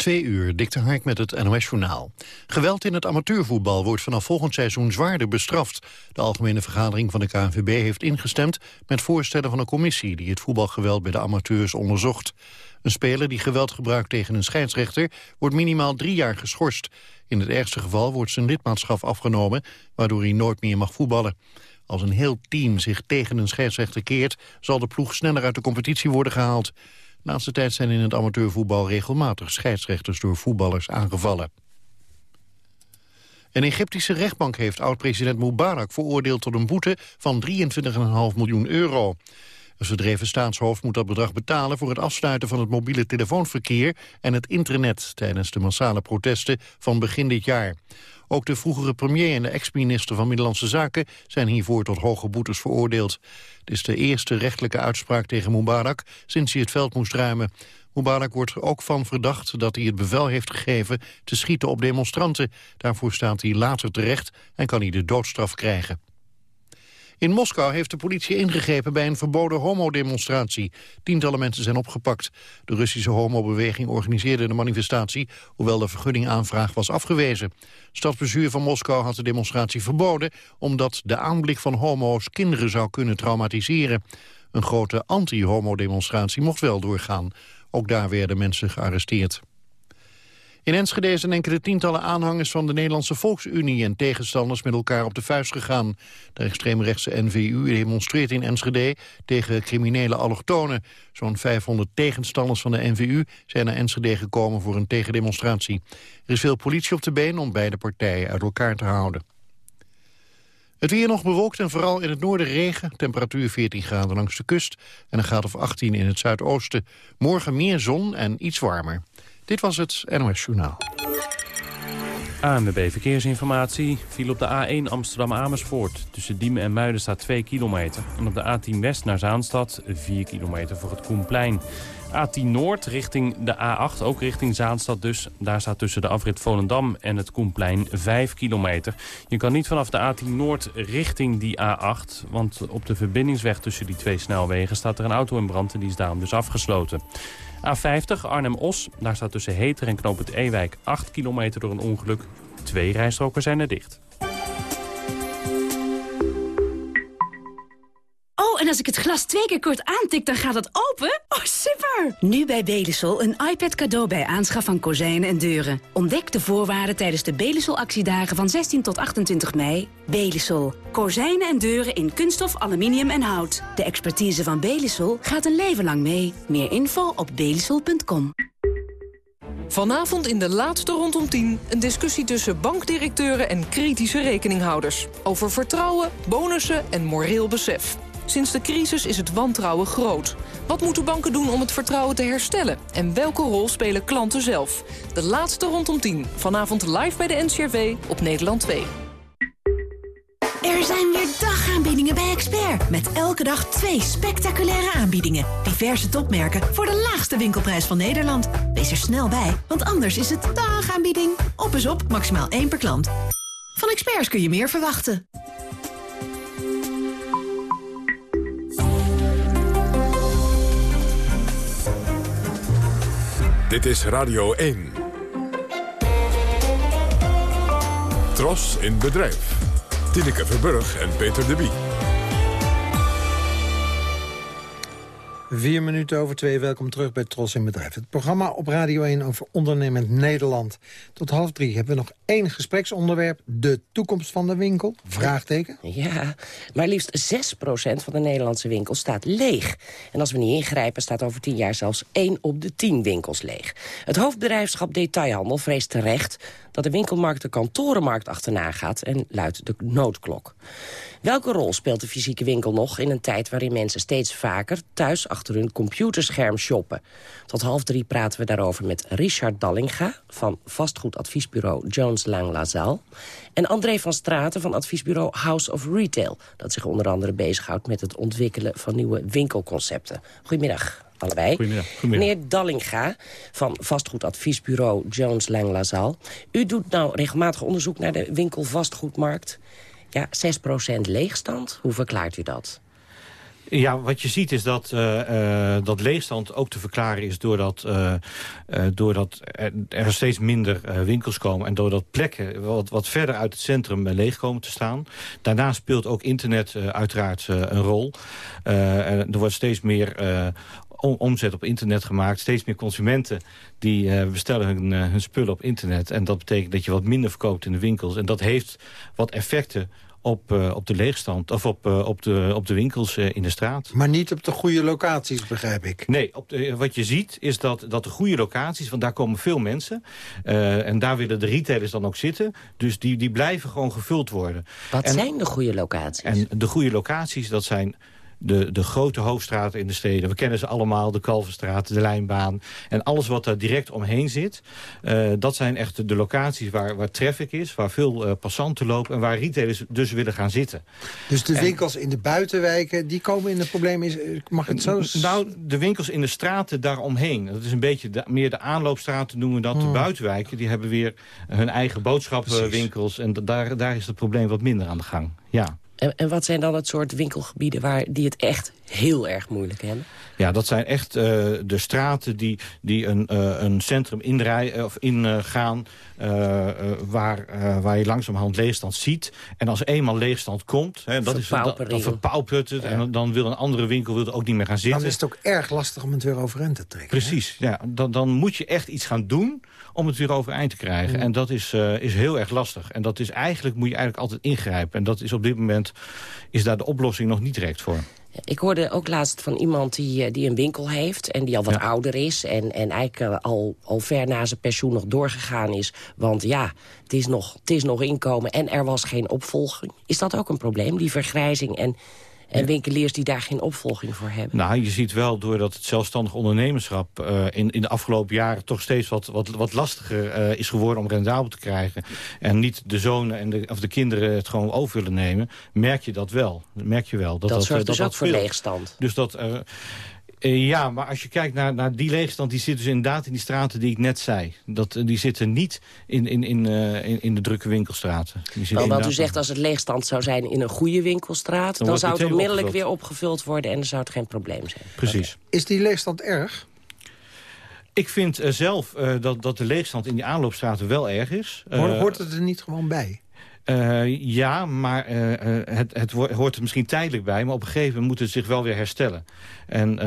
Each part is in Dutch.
Twee uur, Dikte Hark met het NOS-journaal. Geweld in het amateurvoetbal wordt vanaf volgend seizoen zwaarder bestraft. De Algemene Vergadering van de KNVB heeft ingestemd... met voorstellen van een commissie die het voetbalgeweld bij de amateurs onderzocht. Een speler die geweld gebruikt tegen een scheidsrechter... wordt minimaal drie jaar geschorst. In het ergste geval wordt zijn lidmaatschap afgenomen... waardoor hij nooit meer mag voetballen. Als een heel team zich tegen een scheidsrechter keert... zal de ploeg sneller uit de competitie worden gehaald. De laatste tijd zijn in het amateurvoetbal regelmatig scheidsrechters door voetballers aangevallen. Een Egyptische rechtbank heeft oud-president Mubarak veroordeeld tot een boete van 23,5 miljoen euro. Een verdreven staatshoofd moet dat bedrag betalen voor het afsluiten van het mobiele telefoonverkeer en het internet tijdens de massale protesten van begin dit jaar. Ook de vroegere premier en de ex-minister van Middellandse Zaken zijn hiervoor tot hoge boetes veroordeeld. Het is de eerste rechtelijke uitspraak tegen Mubarak sinds hij het veld moest ruimen. Mubarak wordt ook van verdacht dat hij het bevel heeft gegeven te schieten op demonstranten. Daarvoor staat hij later terecht en kan hij de doodstraf krijgen. In Moskou heeft de politie ingegrepen bij een verboden homodemonstratie. Tientallen mensen zijn opgepakt. De Russische homobeweging organiseerde de manifestatie... hoewel de vergunningaanvraag was afgewezen. Stadsbestuur van Moskou had de demonstratie verboden... omdat de aanblik van homo's kinderen zou kunnen traumatiseren. Een grote anti-homo-demonstratie mocht wel doorgaan. Ook daar werden mensen gearresteerd. In Enschede zijn enkele tientallen aanhangers van de Nederlandse Volksunie en tegenstanders met elkaar op de vuist gegaan. De extreemrechtse NVU demonstreert in Enschede tegen criminele allochtonen. Zo'n 500 tegenstanders van de NVU zijn naar Enschede gekomen voor een tegendemonstratie. Er is veel politie op de been om beide partijen uit elkaar te houden. Het weer nog bewolkt en vooral in het noorden regen. Temperatuur 14 graden langs de kust en een graad of 18 in het zuidoosten. Morgen meer zon en iets warmer. Dit was het NOS Journaal. ANWB Verkeersinformatie viel op de A1 Amsterdam-Amersfoort. Tussen Diemen en Muiden staat 2 kilometer. En op de A10 West naar Zaanstad 4 kilometer voor het Koenplein. A10 Noord richting de A8, ook richting Zaanstad dus. Daar staat tussen de afrit Volendam en het Koenplein 5 kilometer. Je kan niet vanaf de A10 Noord richting die A8... want op de verbindingsweg tussen die twee snelwegen staat er een auto in brand... en die is daarom dus afgesloten. A50 Arnhem-Os, daar staat tussen Heter en Knoop het Ewijk 8 kilometer door een ongeluk. Twee rijstroken zijn er dicht. En als ik het glas twee keer kort aantik, dan gaat het open? Oh, super! Nu bij Belisol een iPad cadeau bij aanschaf van kozijnen en deuren. Ontdek de voorwaarden tijdens de Belisol-actiedagen van 16 tot 28 mei. Belisol. Kozijnen en deuren in kunststof, aluminium en hout. De expertise van Belisol gaat een leven lang mee. Meer info op belisol.com. Vanavond in de laatste rondom 10 een discussie tussen bankdirecteuren en kritische rekeninghouders. Over vertrouwen, bonussen en moreel besef. Sinds de crisis is het wantrouwen groot. Wat moeten banken doen om het vertrouwen te herstellen? En welke rol spelen klanten zelf? De laatste rondom 10. Vanavond live bij de NCRV op Nederland 2. Er zijn weer dagaanbiedingen bij Expert. Met elke dag twee spectaculaire aanbiedingen. Diverse topmerken voor de laagste winkelprijs van Nederland. Wees er snel bij, want anders is het dagaanbieding. Op is op, maximaal één per klant. Van Experts kun je meer verwachten. Dit is Radio 1. Tros in bedrijf. Tineke Verburg en Peter de Bie. Vier minuten over twee, welkom terug bij Tros in Bedrijf. Het programma op Radio 1 over ondernemend Nederland. Tot half drie hebben we nog één gespreksonderwerp. De toekomst van de winkel? Vraagteken. Ja, maar liefst 6% van de Nederlandse winkels staat leeg. En als we niet ingrijpen staat over tien jaar zelfs 1 op de 10 winkels leeg. Het hoofdbedrijfschap Detailhandel vreest terecht dat de winkelmarkt de kantorenmarkt achterna gaat en luidt de noodklok. Welke rol speelt de fysieke winkel nog in een tijd waarin mensen steeds vaker thuis achter hun computerscherm shoppen? Tot half drie praten we daarover met Richard Dallinga van vastgoedadviesbureau Jones Lang LaSalle en André van Straten van adviesbureau House of Retail, dat zich onder andere bezighoudt met het ontwikkelen van nieuwe winkelconcepten. Goedemiddag allebei. Goedemiddag. Goedemiddag. Meneer Dallinga van vastgoedadviesbureau Jones Lang LaSalle. U doet nou regelmatig onderzoek naar de winkelvastgoedmarkt. Ja, 6% leegstand. Hoe verklaart u dat? Ja, wat je ziet is dat, uh, dat leegstand ook te verklaren is... doordat, uh, doordat er steeds minder winkels komen... en doordat plekken wat, wat verder uit het centrum leeg komen te staan. Daarnaast speelt ook internet uiteraard een rol. er wordt steeds meer omzet op internet gemaakt. Steeds meer consumenten die bestellen hun, hun spullen op internet. En dat betekent dat je wat minder verkoopt in de winkels. En dat heeft wat effecten op, uh, op de leegstand of op, uh, op, de, op de winkels uh, in de straat. Maar niet op de goede locaties, begrijp ik. Nee, op de, wat je ziet is dat, dat de goede locaties, want daar komen veel mensen... en daar willen de retailers dan ook zitten. Dus die, die blijven gewoon gevuld worden. Wat zijn de goede locaties? En de goede locaties, dat zijn de, de grote hoofdstraten in de steden. We kennen ze allemaal, de Kalverstraat, de Lijnbaan. En alles wat daar direct omheen zit. Uh, dat zijn echt de locaties waar, waar traffic is, waar veel uh, passanten lopen... en waar retailers dus willen gaan zitten. Dus de winkels in de buitenwijken, die komen in de problemen? Is, mag het zo... Nou, de winkels in de straten daaromheen. Dat is een beetje de, meer de aanloopstraten noemen we dat. De hmm. buitenwijken, die hebben weer hun eigen boodschappenwinkels. En daar, daar is het probleem wat minder aan de gang. Ja. En, en, wat zijn dan het soort winkelgebieden waar die het echt heel erg moeilijk hebben? Ja, dat zijn echt uh, de straten die, die een, uh, een centrum inrijden of ingaan... Uh, waar, waar je langzamerhand leegstand ziet. En als eenmaal leegstand komt, hè, dat is, dan, dan verpaupert het. Ja. En dan wil een andere winkel wil er ook niet meer gaan zitten. Dan is het ook erg lastig om het weer overeind te trekken. Precies, ja. Dan, dan moet je echt iets gaan doen om het weer overeind te krijgen. En dat is, uh, is heel erg lastig. En dat is eigenlijk, moet je eigenlijk altijd ingrijpen. En dat is op dit moment, is daar de oplossing nog niet direct voor. Ik hoorde ook laatst van iemand die, eh, die een winkel heeft... en die al wat ouder is en, en eigenlijk uh, al, al ver na zijn pensioen nog doorgegaan is. Want ja, het is, nog, het is nog inkomen en er was geen opvolging. Is dat ook een probleem, die vergrijzing en en winkeliers die daar geen opvolging voor hebben. Nou, je ziet wel doordat het zelfstandig ondernemerschap... Uh, in, in de afgelopen jaren toch steeds wat, wat, wat lastiger uh, is geworden om rendabel te krijgen. En niet de zonen en de, of de kinderen het gewoon over willen nemen. Merk je dat wel. Merk je wel. Dat, dat, dat zorgt dat, dus ook voor leegstand. Dus dat... Uh, uh, ja, maar als je kijkt naar, naar die leegstand... die zit dus inderdaad in die straten die ik net zei. Dat, die zitten niet in, in, in, uh, in, in, de drukke winkelstraten. Nou, want u zegt als het leegstand zou zijn in een goede winkelstraat... dan, dan zou het onmiddellijk weer opgevuld worden... en dan zou het geen probleem zijn. Precies. Is die leegstand erg? Ik vind uh, zelf dat, dat de leegstand in die aanloopstraten wel erg is. Hoort het er niet gewoon bij? Uh, ja, maar uh, het, het hoort er misschien tijdelijk bij. Maar op een gegeven moment moet het zich wel weer herstellen. En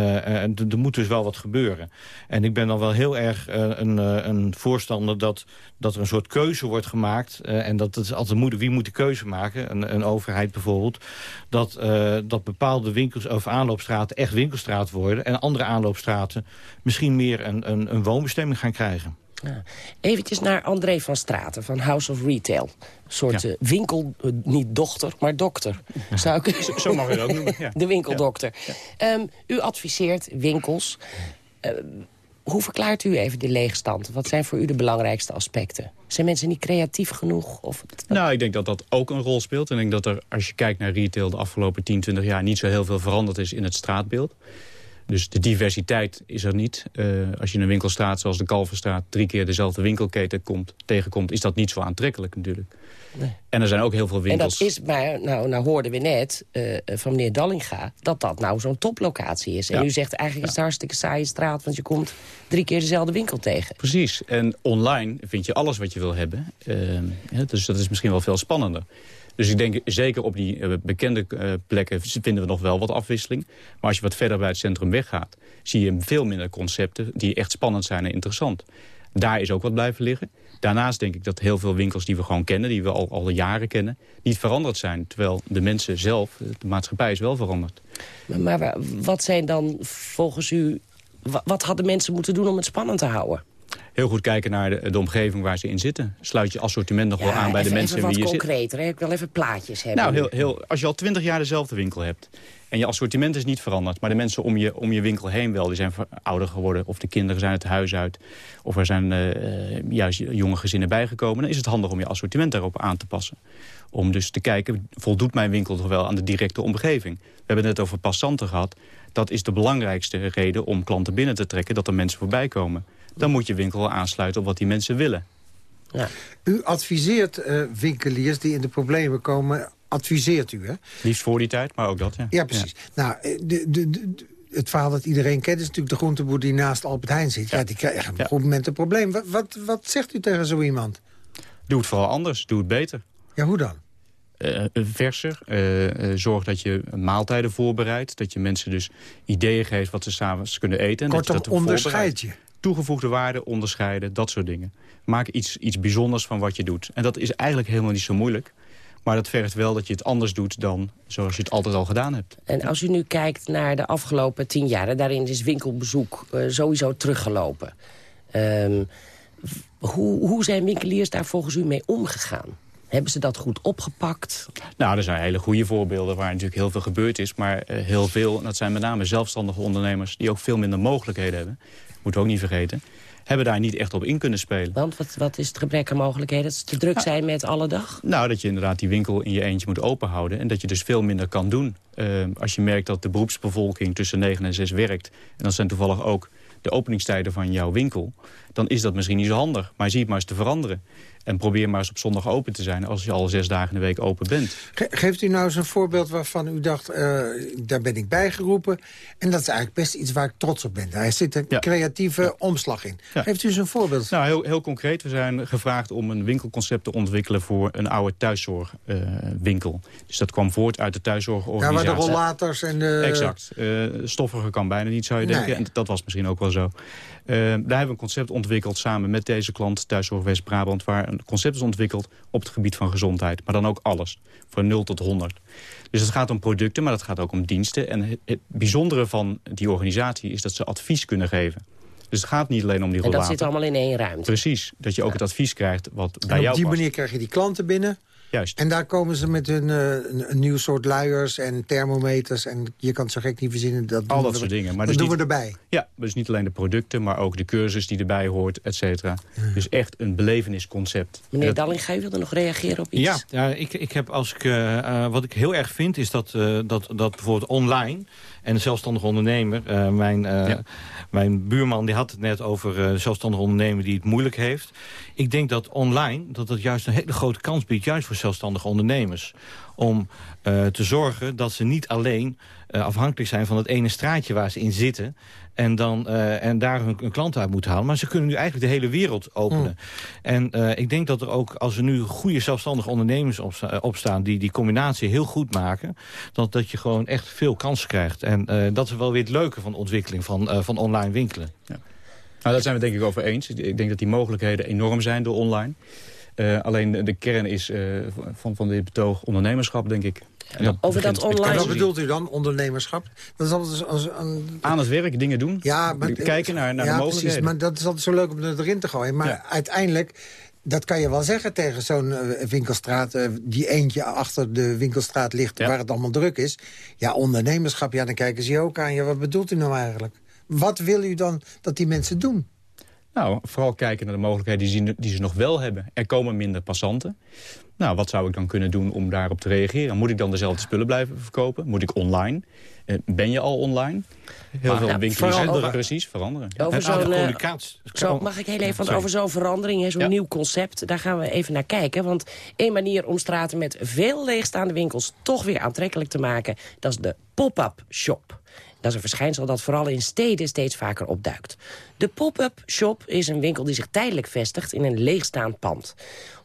er moet dus wel wat gebeuren. En ik ben dan wel heel erg een, een, voorstander dat, dat er een soort keuze wordt gemaakt. en dat het is altijd moeilijk. Wie moet de keuze maken? Een, een overheid bijvoorbeeld. Dat, dat bepaalde winkels of aanloopstraten echt winkelstraat worden. En andere aanloopstraten misschien meer een, een, een woonbestemming gaan krijgen. Ja. Eventjes naar André van Straten van House of Retail. Een soort ja. uh, winkel, uh, niet dochter, maar dokter. Zou ik... zo, zo mag je dat ook noemen. Ja. De winkeldokter. Um, u adviseert winkels. Uh, hoe verklaart u even de leegstand? Wat zijn voor u de belangrijkste aspecten? Zijn mensen niet creatief genoeg? Of... Nou, ik denk dat dat ook een rol speelt. En ik denk dat er, als je kijkt naar retail... de afgelopen 10, 20 jaar niet zo heel veel veranderd is in het straatbeeld. Dus de diversiteit is er niet. Uh, als je in een winkelstraat zoals de Kalverstraat... drie keer dezelfde winkelketen komt, tegenkomt... is dat niet zo aantrekkelijk natuurlijk. Nee. En er zijn ook heel veel winkels... En dat is, maar nou, nou hoorden we net uh, van meneer Dallinga... dat dat nou zo'n toplocatie is. En ja. u zegt eigenlijk is het hartstikke saaie straat... want je komt drie keer dezelfde winkel tegen. Precies. En online vind je alles wat je wil hebben. Uh, dus dat is misschien wel veel spannender. Dus ik denk zeker op die uh, bekende uh, plekken vinden we nog wel wat afwisseling. Maar als je wat verder bij het centrum weggaat... zie je veel minder concepten die echt spannend zijn en interessant. Daar is ook wat blijven liggen. Daarnaast denk ik dat heel veel winkels die we gewoon kennen... die we al, al jaren kennen, niet veranderd zijn. Terwijl de mensen zelf, de maatschappij is wel veranderd. Maar wat zijn dan volgens u... Wat hadden mensen moeten doen om het spannend te houden? Heel goed kijken naar de, de, omgeving waar ze in zitten. Sluit je assortiment nog wel aan bij de mensen wie je zit. concreter, hè? ik wil even plaatjes hebben. Nou, heel, heel, als je al twintig jaar dezelfde winkel hebt... en je assortiment is niet veranderd... maar de mensen om je, om je winkel heen wel, die zijn ouder geworden... of de kinderen zijn het huis uit... of er zijn uh, juist jonge gezinnen bijgekomen... dan is het handig om je assortiment daarop aan te passen. Om dus te kijken, voldoet mijn winkel toch wel aan de directe omgeving? We hebben het net over passanten gehad. Dat is de belangrijkste reden om klanten binnen te trekken... dat er mensen voorbij komen dan moet je winkel aansluiten op wat die mensen willen. Ja. U adviseert uh, winkeliers die in de problemen komen adviseert u, hè? Liefst voor die tijd, maar ook dat, ja. Ja, precies. Nou, eh, de, de, de, het verhaal dat iedereen kent is natuurlijk de groenteboer die naast Albert Heijn zit. Ja, die krijgt op een goed moment een probleem. Wat, wat, wat zegt u tegen zo iemand? Doe het vooral anders, doe het beter. Ja, hoe dan? Uh, verser. Uh, zorg dat je maaltijden voorbereidt. Dat je mensen dus ideeën geeft wat ze s'avonds kunnen eten. Kortom, dat je dat onderscheid je. Toegevoegde waarde, onderscheiden, dat soort dingen. Maak iets, iets bijzonders van wat je doet. En dat is eigenlijk helemaal niet zo moeilijk. Maar dat vergt wel dat je het anders doet dan zoals je het altijd al gedaan hebt. En als u nu kijkt naar de afgelopen tien jaar... daarin is winkelbezoek uh, sowieso teruggelopen. Um, hoe, hoe zijn winkeliers daar volgens u mee omgegaan? Hebben ze dat goed opgepakt? Nou, er zijn hele goede voorbeelden waar natuurlijk heel veel gebeurd is. Maar uh, heel veel, en dat zijn met name zelfstandige ondernemers... die ook veel minder mogelijkheden hebben. Moeten we ook niet vergeten hebben daar niet echt op in kunnen spelen. Want wat, wat is het gebrek aan mogelijkheden? Dat ze te druk zijn met alle dag? Nou, dat je inderdaad die winkel in je eentje moet openhouden... en dat je dus veel minder kan doen. Uh, als je merkt dat de beroepsbevolking tussen 9 en 6 werkt... en dat zijn toevallig ook de openingstijden van jouw winkel... dan is dat misschien niet zo handig. Maar zie het maar eens te veranderen. En probeer maar eens op zondag open te zijn als je al zes dagen in de week open bent. geeft u nou eens een voorbeeld waarvan u dacht, uh, daar ben ik bijgeroepen. En dat is eigenlijk best iets waar ik trots op ben. Daar zit een creatieve omslag in. Geeft u eens een voorbeeld? Nou, heel, heel concreet. We zijn gevraagd om een winkelconcept te ontwikkelen voor een oude thuiszorgwinkel. Uh, dus dat kwam voort uit de thuiszorgorganisatie. Ja, waar de rollators en de... Exact. Uh, stoffiger kan bijna niet, zou je denken. Nee. En dat was misschien ook wel zo. daar hebben we een concept ontwikkeld samen met deze klant, Thuiszorg West-Brabant... waar een concept is ontwikkeld op het gebied van gezondheid. Maar dan ook alles, van 0 tot 100. Dus het gaat om producten, maar het gaat ook om diensten. En het, bijzondere van die organisatie is dat ze advies kunnen geven. Dus het gaat niet alleen om die rollator. En dat zit allemaal in één ruimte. Precies, dat je ook het advies krijgt wat en bij jou op die past. manier krijg je die klanten binnen... Juist. En daar komen ze met hun, uh, een, nieuw soort luiers en thermometers. En je kan het zo gek niet verzinnen. Dat Al dat we, soort dingen. Maar dat dus doen niet, we erbij. Ja, dus niet alleen de producten, maar ook de cursus die erbij hoort, et cetera. Ja. Dus echt een belevenisconcept. Meneer dat... Dallinga, wilde nog reageren op iets? Ja, ja ik, ik heb als ik, uh, uh, wat ik heel erg vind is dat, dat, dat bijvoorbeeld online... en de zelfstandige ondernemer, mijn, ja. mijn buurman die had het net over de zelfstandige ondernemer die het moeilijk heeft. Ik denk dat online dat dat juist een hele grote kans biedt, juist voor zelfstandige ondernemers. Om te zorgen dat ze niet alleen afhankelijk zijn van het ene straatje waar ze in zitten. En, dan, uh, en daar hun, hun klant uit moeten halen. Maar ze kunnen nu eigenlijk de hele wereld openen. Mm. En ik denk dat er ook, als er nu goede zelfstandige ondernemers opsta opstaan... die die combinatie heel goed maken... dat, dat je gewoon echt veel kansen krijgt. En dat is wel weer het leuke van de ontwikkeling van, van online winkelen. Ja. Nou, daar zijn we denk ik over eens. Ik denk dat die mogelijkheden enorm zijn door online. Alleen de, kern is van, van dit betoog ondernemerschap, denk ik. Over dat online... En wat bedoelt u dan, ondernemerschap? Dat is altijd als, een... Aan het werk, dingen doen. Ja, maar, Kijken naar, naar ja, de mogelijkheden. Precies, maar dat is altijd zo leuk om het erin te gooien. Maar ja. uiteindelijk, dat kan je wel zeggen tegen zo'n uh, winkelstraat... Uh, die eentje achter de winkelstraat ligt ja. waar het allemaal druk is. Ja, ondernemerschap, ja, dan kijken ze je ook aan. Ja, wat bedoelt u nou eigenlijk? Wat wil u dan dat die mensen doen? Nou, vooral kijken naar de mogelijkheden die ze, die ze nog wel hebben. Er komen minder passanten. Nou, wat zou ik dan kunnen doen om daarop te reageren? Moet ik dan dezelfde spullen blijven verkopen? Moet ik online? Uh, ben je al online? Heel maar, veel nou, winkels veranderen. precies, veranderen. Over zo'n uh, zo, mag ik heel even, want over zo'n verandering, zo'n ja. nieuw concept... daar gaan we even naar kijken. Want één manier om straten met veel leegstaande winkels... toch weer aantrekkelijk te maken, dat is de pop-up shop. Dat is een verschijnsel dat vooral in steden steeds vaker opduikt. De pop-up shop is een winkel die zich tijdelijk vestigt in een leegstaand pand.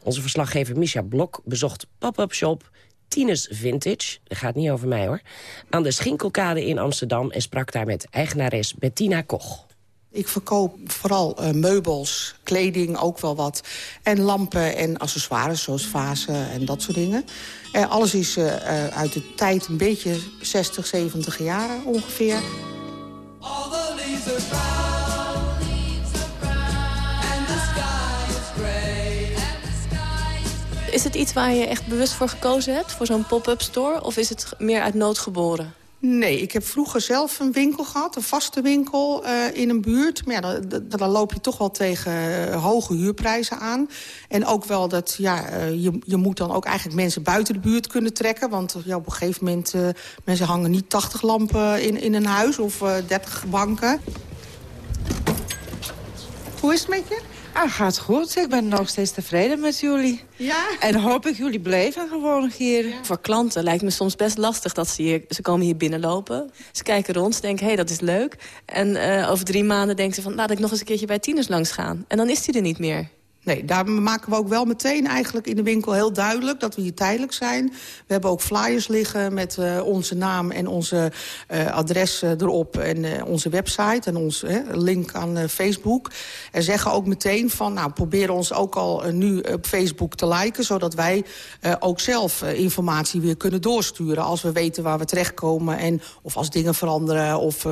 Onze verslaggever Misha Blok bezocht pop-up shop Tines Vintage, dat gaat niet over mij hoor... aan de Schinkelkade in Amsterdam en sprak daar met eigenares Bettina Koch. Ik verkoop vooral uh, meubels, kleding, ook wel wat. En lampen en accessoires, zoals vazen en dat soort dingen. Uh, alles is uh, uit de tijd een beetje 60, 70 jaren ongeveer. All the leaves are and the sky is. Is het iets waar je echt bewust voor gekozen hebt, voor zo'n pop-up store? Of is het meer uit nood geboren? Nee, ik heb vroeger zelf een winkel gehad, een vaste winkel uh, in een buurt. Maar ja, dan, loop je toch wel tegen uh, hoge huurprijzen aan. En ook wel dat, ja, uh, je, je moet dan ook eigenlijk mensen buiten de buurt kunnen trekken. Want ja, op een gegeven moment, mensen hangen niet 80 lampen in, in een huis of 30 banken. Hoe is het met je? Ah, gaat goed. Ik ben nog steeds tevreden met jullie. Ja? En hoop ik jullie blijven gewoon hier. Voor klanten lijkt me soms best lastig dat ze hier... Ze komen hier binnenlopen, ze kijken rond, ze denken, hé, hey, dat is leuk. En uh, over drie maanden denken ze van, laat ik nog eens een keertje bij tieners langs gaan. En dan is die er niet meer. Nee, daar maken we ook wel meteen eigenlijk in de winkel heel duidelijk... dat we hier tijdelijk zijn. We hebben ook flyers liggen met uh, onze naam en onze uh, adres uh, erop... en onze website en onze link aan Facebook. En zeggen ook meteen van, nou, probeer ons ook al nu op Facebook te liken... zodat wij ook zelf informatie weer kunnen doorsturen... als we weten waar we terechtkomen en of als dingen veranderen... of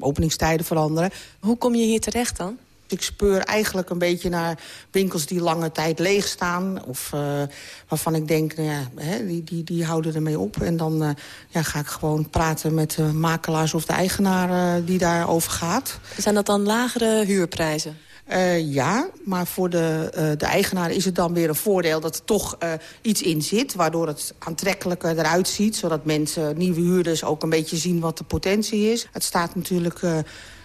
openingstijden veranderen. Hoe kom je hier terecht dan? Ik speur eigenlijk een beetje naar winkels die lange tijd leeg staan. Of uh, waarvan ik denk, nou ja, hè, die, die, die houden ermee op. En dan uh, ja, ga ik gewoon praten met de makelaars of de eigenaar uh, die daarover gaat. Zijn dat dan lagere huurprijzen? Uh, ja, maar voor de, uh, de eigenaar is het dan weer een voordeel dat er toch uh, iets in zit... waardoor het aantrekkelijker eruit ziet... zodat mensen, nieuwe huurders, ook een beetje zien wat de potentie is. Het staat natuurlijk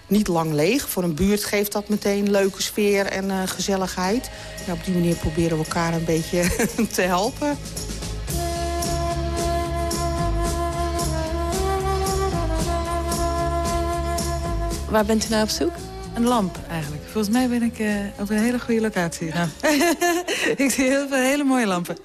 niet lang leeg. Voor een buurt geeft dat meteen leuke sfeer en uh, gezelligheid. Op die manier proberen we elkaar een beetje te helpen. Waar bent u nou op zoek? Een lamp eigenlijk. Volgens mij ben ik uh, op een hele goede locatie. Ik zie heel veel hele mooie lampen.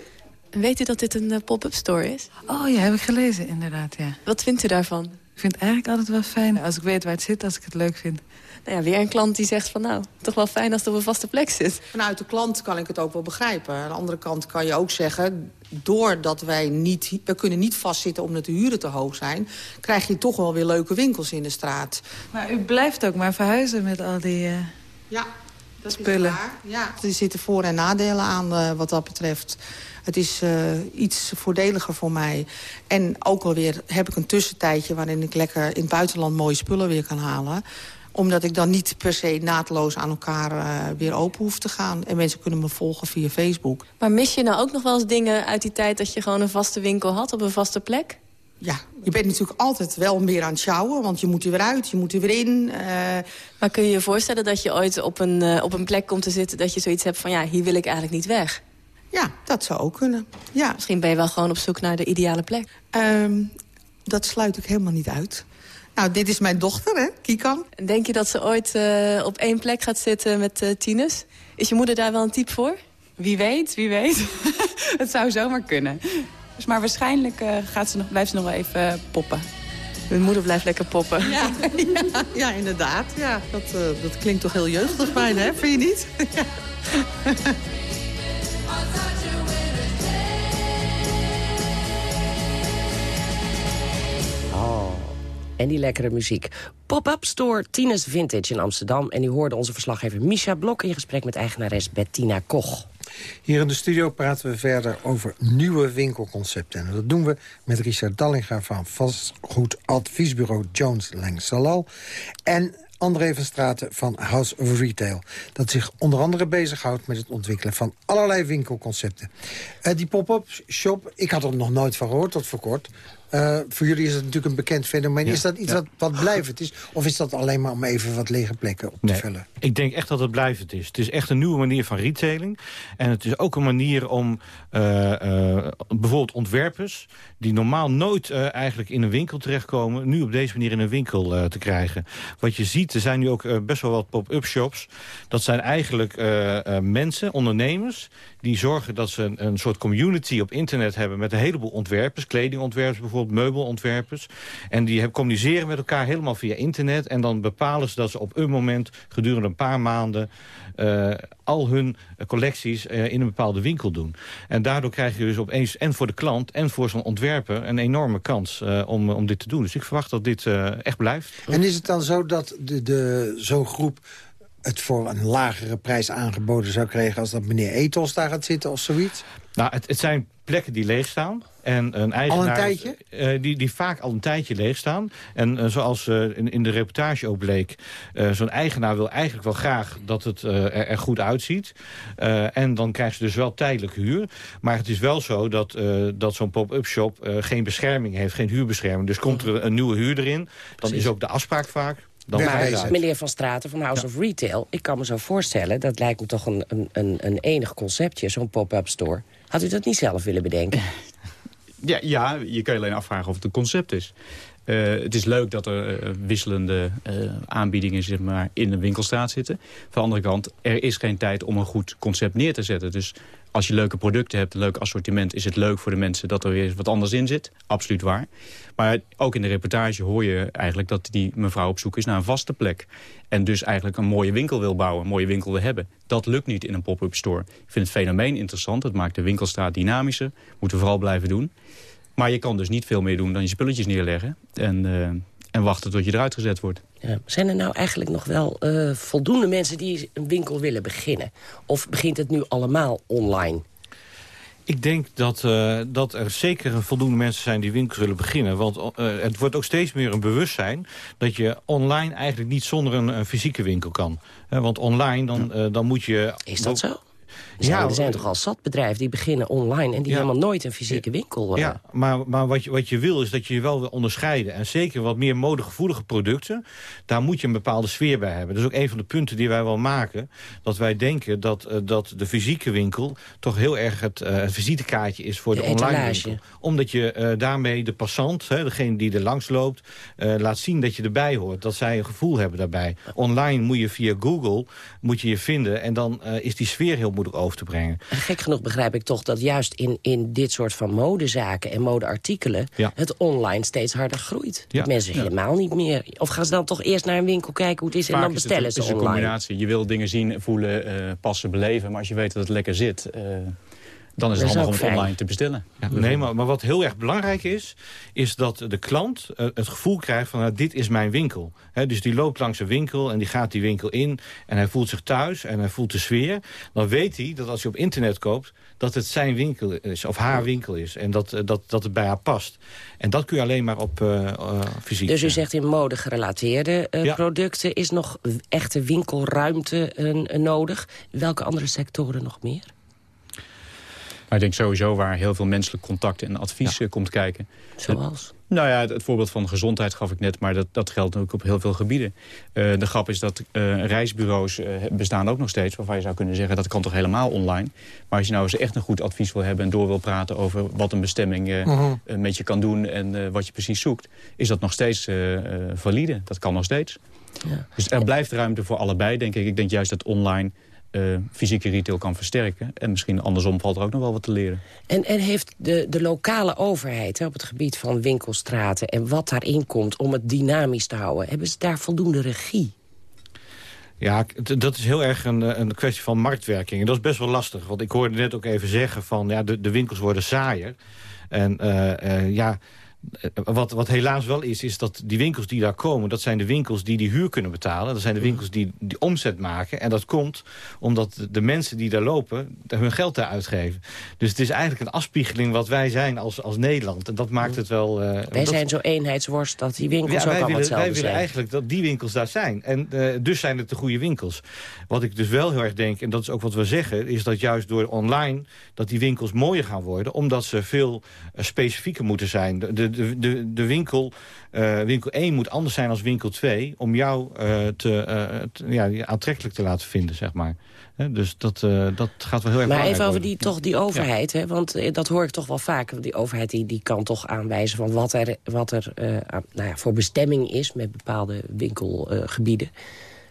Weet u dat dit een uh, pop-up store is? Oh ja, heb ik gelezen inderdaad, ja. Wat vindt u daarvan? Ik vind het eigenlijk altijd wel fijn als ik weet waar het zit, als ik het leuk vind. Nou ja, weer een klant die zegt van nou, toch wel fijn als het op een vaste plek zit. Vanuit de klant kan ik het ook wel begrijpen. Aan de andere kant kan je ook zeggen, doordat wij niet, we kunnen niet vastzitten omdat de huren te hoog zijn, krijg je toch wel weer leuke winkels in de straat. Maar u blijft ook maar verhuizen met al die uh, ja, dat spullen. Is waar. Ja, er zitten voor- en nadelen aan uh, wat dat betreft. Het is uh, iets voordeliger voor mij. En ook alweer heb ik een tussentijdje... waarin ik lekker in het buitenland mooie spullen weer kan halen omdat ik dan niet per se naadloos aan elkaar uh, weer open hoef te gaan. En mensen kunnen me volgen via Facebook. Maar mis je nou ook nog wel eens dingen uit die tijd... dat je gewoon een vaste winkel had op een vaste plek? Ja, je bent natuurlijk altijd wel meer aan het sjouwen. Want je moet er weer uit, je moet er weer in. Uh... Maar kun je je voorstellen dat je ooit op een, uh, op een plek komt te zitten... dat je zoiets hebt van ja, hier wil ik eigenlijk niet weg? Ja, dat zou ook kunnen. Ja. Misschien ben je wel gewoon op zoek naar de ideale plek. Um, dat sluit ik helemaal niet uit. Nou, dit is mijn dochter, hè, Kikan. Denk je dat ze ooit uh, op één plek gaat zitten met uh, tieners? Is je moeder daar wel een type voor? Wie weet, wie weet. Het zou zomaar kunnen. Dus maar waarschijnlijk uh, gaat ze nog, blijft ze nog wel even poppen. Mijn moeder blijft lekker poppen. Ja, ja, ja inderdaad. Ja, dat, dat klinkt toch heel jeugdig bijna, hè? Vind je niet? ja. En die lekkere muziek. Pop-up store Tines Vintage in Amsterdam. En u hoorde onze verslaggever Misha Blok in gesprek met eigenares Bettina Koch. Hier in de studio praten we verder over nieuwe winkelconcepten. En dat doen we met Richard Dallinga van vastgoedadviesbureau Jones Lang Salal. En André van Straten van House of Retail. Dat zich onder andere bezighoudt met het ontwikkelen van allerlei winkelconcepten. Uh, die pop-up shop, ik had er nog nooit van gehoord tot voor kort. Uh, voor jullie is het natuurlijk een bekend fenomeen. Ja, is dat iets ja. wat, wat blijvend is? Of is dat alleen maar om even wat lege plekken op nee, te vullen? Ik denk echt dat het blijvend is. Het is echt een nieuwe manier van retailing. En het is ook een manier om uh, uh, bijvoorbeeld ontwerpers... die normaal nooit eigenlijk in een winkel terechtkomen... nu op deze manier in een winkel te krijgen. Wat je ziet, er zijn nu ook best wel wat pop-up shops. Dat zijn eigenlijk mensen, ondernemers... die zorgen dat ze een, een soort community op internet hebben... met een heleboel ontwerpers, kledingontwerpers bijvoorbeeld meubelontwerpers. En die communiceren met elkaar helemaal via internet. En dan bepalen ze dat ze op een moment gedurende een paar maanden... Al hun collecties uh, in een bepaalde winkel doen. En daardoor krijg je dus opeens en voor de klant en voor zo'n ontwerper... een enorme kans uh, om, om dit te doen. Dus ik verwacht dat dit echt blijft. En is het dan zo dat de, de, zo'n groep het voor een lagere prijs aangeboden zou krijgen... als dat meneer Ethos daar gaat zitten of zoiets? Nou, het, het zijn plekken die leeg staan. En een eigenaar, al een tijdje? Uh, die, die vaak al een tijdje leeg staan. En uh, zoals uh, in, in de reportage ook bleek... zo'n eigenaar wil eigenlijk wel graag dat het er, er, goed uitziet. en dan krijgt ze dus wel tijdelijk huur. Maar het is wel zo dat, dat zo'n pop-up shop geen bescherming heeft. Geen huurbescherming. Dus komt er een nieuwe huur erin. Dan Precies. is ook de afspraak vaak dan Wegwezen. Meneer Van Straten van House of Retail, ik kan me zo voorstellen... dat lijkt me toch een, een, een, een enig conceptje, zo'n pop-up store. Had u dat niet zelf willen bedenken? Ja, ja, je kan je alleen afvragen of het een concept is. Eh, het is leuk dat er eh, wisselende eh, aanbiedingen zeg maar, in de winkelstraat zitten. Van de andere kant, er is geen tijd om een goed concept neer te zetten. Dus als je leuke producten hebt, een leuk assortiment... is het leuk voor de mensen dat er weer wat anders in zit. Absoluut waar. Maar ook in de reportage hoor je eigenlijk dat die mevrouw op zoek is naar een vaste plek. En dus eigenlijk een mooie winkel wil bouwen, een mooie winkel wil hebben. Dat lukt niet in een pop-up store. Ik vind het fenomeen interessant. Het maakt de winkelstraat dynamischer. Moeten we vooral blijven doen. Maar je kan dus niet veel meer doen dan je spulletjes neerleggen. En, eh, en wachten tot je eruit gezet wordt. Ja. Zijn er nou eigenlijk nog wel eh, voldoende mensen die een winkel willen beginnen? Of begint het nu allemaal online? Ik denk dat, eh, dat er zeker voldoende mensen zijn die winkels willen beginnen. Want eh, het wordt ook steeds meer een bewustzijn... dat je online eigenlijk niet zonder een, een fysieke winkel kan. Want online, dan, eh, dan moet je... Is dat zo? Er zijn, er zijn toch al zat bedrijven die beginnen online... en die Ja. helemaal nooit een fysieke winkel... eh, Ja, maar, maar wat, je, wat je wil is dat je je wel wil onderscheiden. En zeker wat meer modegevoelige producten... daar moet je een bepaalde sfeer bij hebben. Dat is ook een van de punten die wij wel maken. Dat wij denken dat, eh, dat de fysieke winkel... toch heel erg het, het visitekaartje is voor de, De online etalage. winkel. Omdat je daarmee de passant, hè, degene die er langs loopt... laat zien dat je erbij hoort. Dat zij een gevoel hebben daarbij. Online moet je via Google moet je, je vinden... en dan is die sfeer heel moeilijk over te brengen. En gek genoeg begrijp ik toch dat juist in, in dit soort van modezaken en modeartikelen... Ja. het online steeds harder groeit. Ja. Dat mensen Ja. helemaal niet meer... Of gaan ze dan toch eerst naar een winkel kijken hoe het is... en dan is het- bestellen het is ze een online. combinatie. Je wil dingen zien, voelen, eh, passen, beleven. Maar als je weet dat het lekker zit... eh, dan is het handig om ook het fijn. online te bestellen. Ja, nee, maar, maar wat heel erg belangrijk is... is dat de klant eh, het gevoel krijgt van... nou, dit is mijn winkel. Hè, dus die loopt langs een winkel en die gaat die winkel in... en hij voelt zich thuis en hij voelt de sfeer. Dan weet hij dat als hij op internet koopt... dat het zijn winkel is, of haar winkel is. En dat, eh, dat, dat het bij haar past. En dat kun je alleen maar op eh eh, fysiek. Dus u zegt in mode gerelateerde eh, Ja. producten... is nog echte winkelruimte nodig. Welke andere sectoren nog meer? Maar ik denk sowieso waar heel veel menselijk contact en advies eh, komt kijken. Zoals? Nou ja, het, het voorbeeld van gezondheid gaf ik net, maar dat, dat geldt ook op heel veel gebieden. Eh, de grap is dat eh, reisbureaus bestaan ook nog steeds... waarvan je zou kunnen zeggen dat kan toch helemaal online. Maar als je nou eens echt een goed advies wil hebben... en door wil praten over wat een bestemming eh, Mhm. met je kan doen... en wat je precies zoekt, is dat nog steeds valide. Dat kan nog steeds. Ja. Dus er blijft ruimte voor allebei, denk ik. Ik denk juist dat online eh, fysieke retail kan versterken. En misschien andersom valt er ook nog wel wat te leren. En, en heeft de, de lokale overheid hè, op het gebied van winkelstraten... en wat daarin komt om het dynamisch te houden... hebben ze daar voldoende regie? Ja, dat is heel erg een, eh, een kwestie van marktwerking. En dat is best wel lastig. Want ik hoorde net ook even zeggen van... ja, de, de winkels worden saaier. En eh, eh, ja... eh, Wat, wat helaas wel is, is dat die winkels die daar komen... dat zijn de winkels die die huur kunnen betalen. Dat zijn de winkels die die omzet maken. En dat komt omdat de- mensen die daar lopen... hun geld daar uitgeven. Dus het is eigenlijk een afspiegeling wat wij zijn als, als Nederland. En dat maakt het wel... eh, Wij dat- zijn zo eenheidsworst dat die winkels ja, ook allemaal willen, hetzelfde wij willen zijn. eigenlijk dat die winkels daar zijn. En eh, dus zijn het de goede winkels. Wat ik dus wel heel erg denk, en dat is ook wat we zeggen... is dat juist door online dat die winkels mooier gaan worden... omdat ze veel specifieker moeten zijn. De, de, de, de, de winkel, eh, winkel 1 moet anders zijn als winkel 2... om jou eh, te, eh, te- ja, aantrekkelijk te laten vinden, zeg maar. Hè, dus dat, eh, dat gaat wel heel erg Maar even over worden. die, toch die overheid, hè, want dat hoor ik toch wel vaak. Die overheid die, die kan toch aanwijzen van wat er, wat er eh, nou ja, voor bestemming is... met bepaalde winkelgebieden.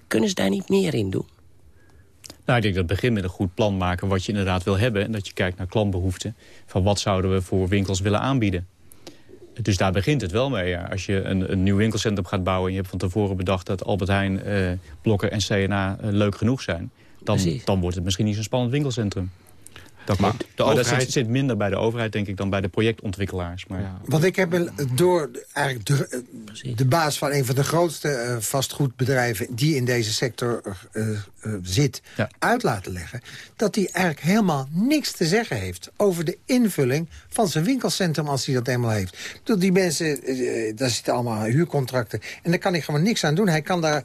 Kunnen ze daar niet meer in doen? Nou, ik denk dat het begint met een goed plan maken wat je inderdaad wil hebben. En dat je kijkt naar klantbehoeften. Van wat zouden we voor winkels willen aanbieden. Dus daar begint het wel mee. Ja. Als je een, een nieuw winkelcentrum gaat bouwen... en je hebt van tevoren bedacht dat Albert Heijn, eh, Blokker en CNA eh, leuk genoeg zijn... Dan, dan wordt het misschien niet zo'n spannend winkelcentrum. Dat Maar de Maar dat overheid- zit, zit minder bij de overheid, denk ik, dan bij de projectontwikkelaars. Maar Ja. Want ik heb door eigenlijk de, de baas van een van de grootste eh, vastgoedbedrijven... die in deze sector eh, eh, zit, Ja. uit laten leggen... dat hij eigenlijk helemaal niks te zeggen heeft... over de invulling van zijn winkelcentrum als hij dat eenmaal heeft. Bedoel, die mensen, daar zitten allemaal huurcontracten... en daar kan hij gewoon niks aan doen. Hij kan daar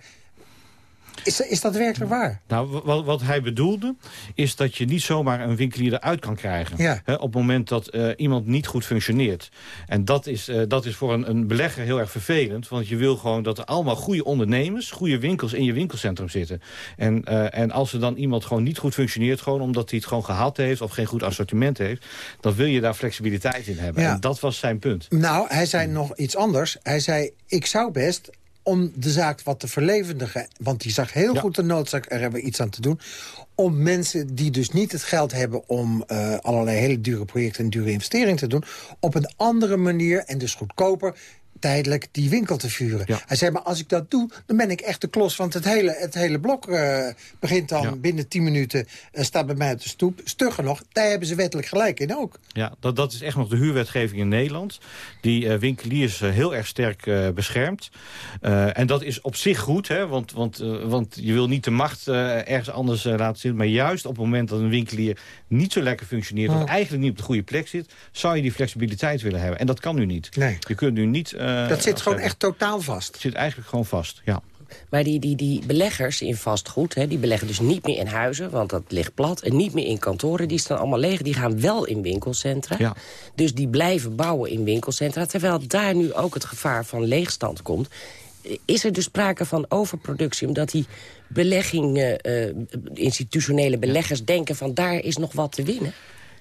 Is, is dat werkelijk waar? Nou, wat, wat hij bedoelde, is dat je niet zomaar een winkelier eruit kan krijgen. Hè, op het moment dat uh, iemand niet goed functioneert. En dat is, uh, dat is voor een, een, belegger heel erg vervelend. Want je wil gewoon dat er allemaal goede ondernemers, goede winkels in je winkelcentrum zitten. En, uh, en als er dan iemand gewoon niet goed functioneert, gewoon omdat hij het gewoon gehad heeft of geen goed assortiment heeft, dan wil je daar flexibiliteit in hebben. Ja. En dat was zijn punt. Nou, hij zei nog iets anders. Hij zei, ik zou best om de zaak wat te verlevendigen. Want die zag heel goed de noodzaak, er hebben we iets aan te doen. Om mensen die dus niet het geld hebben om uh, allerlei hele dure projecten en dure investeringen te doen... op een andere manier en dus goedkoper tijdelijk die winkel te vuren. Hij zei, maar als ik dat doe, dan ben ik echt de klos. Want het hele, het hele blok uh, begint dan binnen 10 minuten... Uh, staat bij mij op de stoep. Stugger nog, daar hebben ze wettelijk gelijk in ook. Ja, dat, dat is echt nog de huurwetgeving in Nederland... die uh, winkeliers heel erg sterk beschermt. en dat is op zich goed, hè, want, want, want je wil niet de macht ergens anders laten zitten. Maar juist op het moment dat een winkelier niet zo lekker functioneert... of eigenlijk niet op de goede plek zit... zou je die flexibiliteit willen hebben. En dat kan nu niet. Nee. Je kunt nu niet uh, dat zit gewoon echt totaal vast? Het zit eigenlijk gewoon vast, ja. Maar die, die, die beleggers in vastgoed, hè, die beleggen dus niet meer in huizen... want dat ligt plat, en niet meer in kantoren. Die staan allemaal leeg, die gaan wel in winkelcentra. Ja. Dus die blijven bouwen in winkelcentra... terwijl daar nu ook het gevaar van leegstand komt is er dus sprake van overproductie... omdat die beleggingen, uh, institutionele beleggers denken van daar is nog wat te winnen?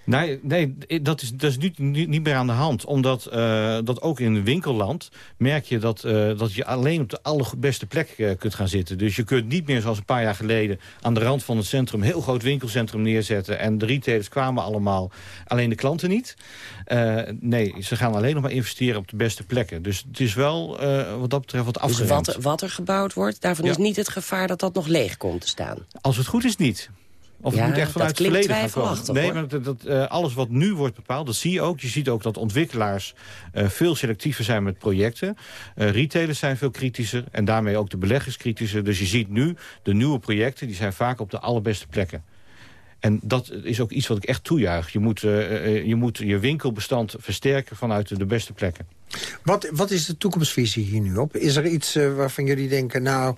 Nee, nee dat is, dat is niet, niet, meer aan de hand. Omdat uh, dat ook in winkelland merk je dat, uh, dat je alleen op de allerbeste plek uh, kunt gaan zitten. Dus je kunt niet meer zoals een paar jaar geleden aan de rand van het centrum... een heel groot winkelcentrum neerzetten. En de retailers kwamen allemaal, alleen de klanten niet. nee, ze gaan alleen nog maar investeren op de beste plekken. Dus het is wel wat dat betreft wat afgeremd. Dus wat, wat er gebouwd wordt, daarvan ja. is niet het gevaar dat dat nog leeg komt te staan? Als het goed is niet. Of ja, het moet echt vanuit het verleden gaan komen. Nee, hoor. maar dat, dat, uh, alles wat nu wordt bepaald, dat zie je ook. Je ziet ook dat ontwikkelaars uh, veel selectiever zijn met projecten. Uh, retailers zijn veel kritischer en daarmee ook de beleggers kritischer. Dus je ziet nu de nieuwe projecten, die zijn vaak op de allerbeste plekken. En dat is ook iets wat ik echt toejuich. Je moet, je, moet je winkelbestand versterken vanuit de beste plekken. Wat, wat is de toekomstvisie hier nu op? Is er iets waarvan jullie denken, nou,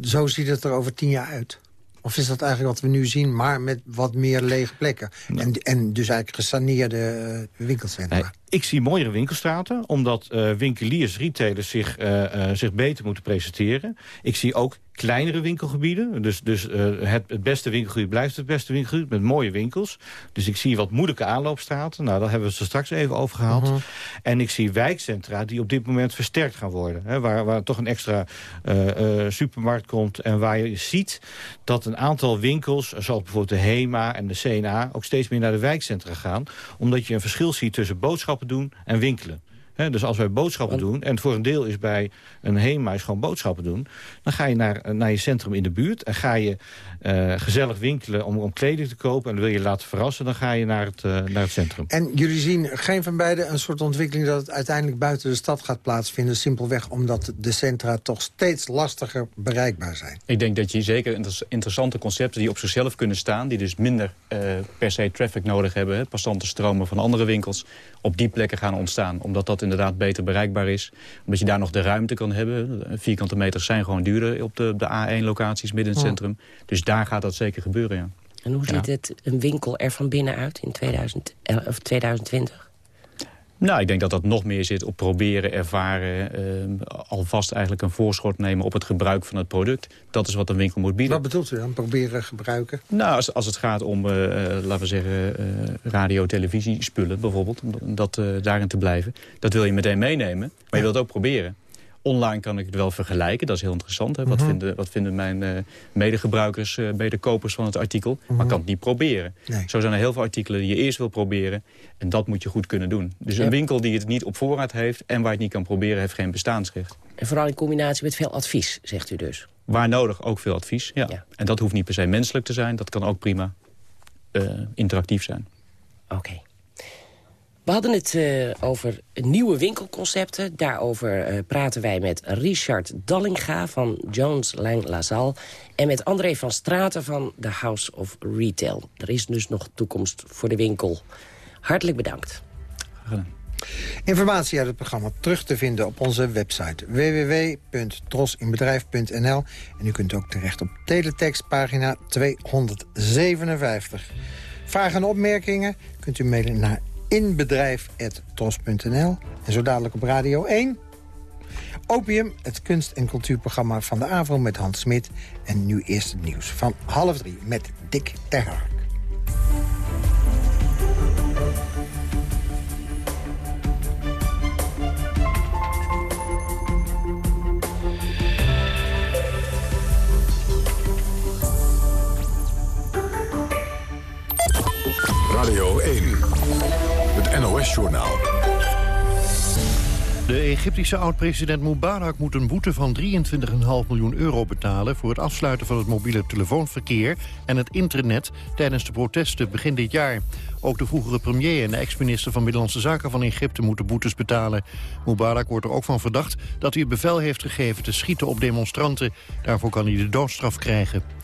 zo ziet het er over tien jaar uit? Of is dat eigenlijk wat we nu zien, maar met wat meer lege plekken? En, en dus eigenlijk gesaneerde uh, winkelcentra? Nee, ik zie mooiere winkelstraten, omdat uh, winkeliers, retailers zich, uh, zich beter moeten presenteren. Ik zie ook kleinere winkelgebieden. Dus, dus uh, het, het, beste winkelgebied blijft het beste winkelgebied met mooie winkels. Dus ik zie wat moeilijke aanloopstraten. Nou, daar hebben we het straks even over gehad. Uh -huh. En ik zie wijkcentra die op dit moment versterkt gaan worden. Hè, waar, waar toch een extra uh, supermarkt komt. En waar je ziet dat een aantal winkels, zoals bijvoorbeeld de HEMA en de CNA... ook steeds meer naar de wijkcentra gaan. Omdat je een verschil ziet tussen boodschappen doen en winkelen. He, dus als wij boodschappen doen, en voor een deel is bij een HEMA gewoon boodschappen doen... dan ga je naar, naar je centrum in de buurt en ga je uh, gezellig winkelen om, om kleding te kopen... en wil je laten verrassen, dan ga je naar het, uh, naar het centrum. En jullie zien geen van beiden een soort ontwikkeling... dat het uiteindelijk buiten de stad gaat plaatsvinden... simpelweg omdat de centra toch steeds lastiger bereikbaar zijn? Ik denk dat je zeker interessante concepten die op zichzelf kunnen staan... die dus minder uh, per se traffic nodig hebben... Hè, passanten stromen van andere winkels... op die plekken gaan ontstaan, omdat dat inderdaad beter bereikbaar is. Omdat je daar nog de ruimte kan hebben. Vierkante meters zijn gewoon duurder op de, de A1-locaties midden in het centrum. Dus daar gaat dat zeker gebeuren, ja. En hoe ziet ja. het een winkel er van binnenuit in 2000, of 2020? Nou, ik denk dat dat nog meer zit op proberen, ervaren... Uh, alvast eigenlijk een voorschot nemen op het gebruik van het product. Dat is wat een winkel moet bieden. Wat bedoelt u dan, proberen gebruiken? Nou, als, als het gaat om, uh, laten we zeggen, uh, radio, televisie, spullen bijvoorbeeld... om dat daarin te blijven, dat wil je meteen meenemen. Maar ja. je wilt het ook proberen. Online kan ik het wel vergelijken, dat is heel interessant. Hè? Wat, mm -hmm. vinden, wat vinden mijn uh, medegebruikers, uh, medekopers van het artikel? Mm -hmm. Maar ik kan het niet proberen. Nee. Zo zijn er heel veel artikelen die je eerst wil proberen. En dat moet je goed kunnen doen. Dus ja. een winkel die het niet op voorraad heeft... en waar je het niet kan proberen, heeft geen bestaansrecht. En vooral in combinatie met veel advies, zegt u dus? Waar nodig ook veel advies, ja. ja. En dat hoeft niet per se menselijk te zijn. Dat kan ook prima uh, interactief zijn. Oké. Okay. We hadden het uh, over nieuwe winkelconcepten. Daarover uh, praten wij met Richard Dallinga van Jones Lang LaSalle... en met André van Straten van The House of Retail. Er is dus nog toekomst voor de winkel. Hartelijk bedankt. Informatie uit het programma terug te vinden op onze website www.trosinbedrijf.nl. En u kunt ook terecht op teletext pagina 257. Vragen en opmerkingen kunt u mailen naar inbedrijf.tros.nl. En zo dadelijk op Radio 1... Opium, het kunst- en cultuurprogramma van de AVRO met Hans Smit. En nu eerst het nieuws van half drie met Dick Terhaar. Radio 1, het De Egyptische oud-president Mubarak moet een boete van 23,5 miljoen euro betalen... voor het afsluiten van het mobiele telefoonverkeer en het internet... tijdens de protesten begin dit jaar. Ook de vroegere premier en de ex-minister van Binnenlandse Zaken van Egypte... moeten boetes betalen. Mubarak wordt er ook van verdacht dat hij het bevel heeft gegeven... te schieten op demonstranten. Daarvoor kan hij de doodstraf krijgen.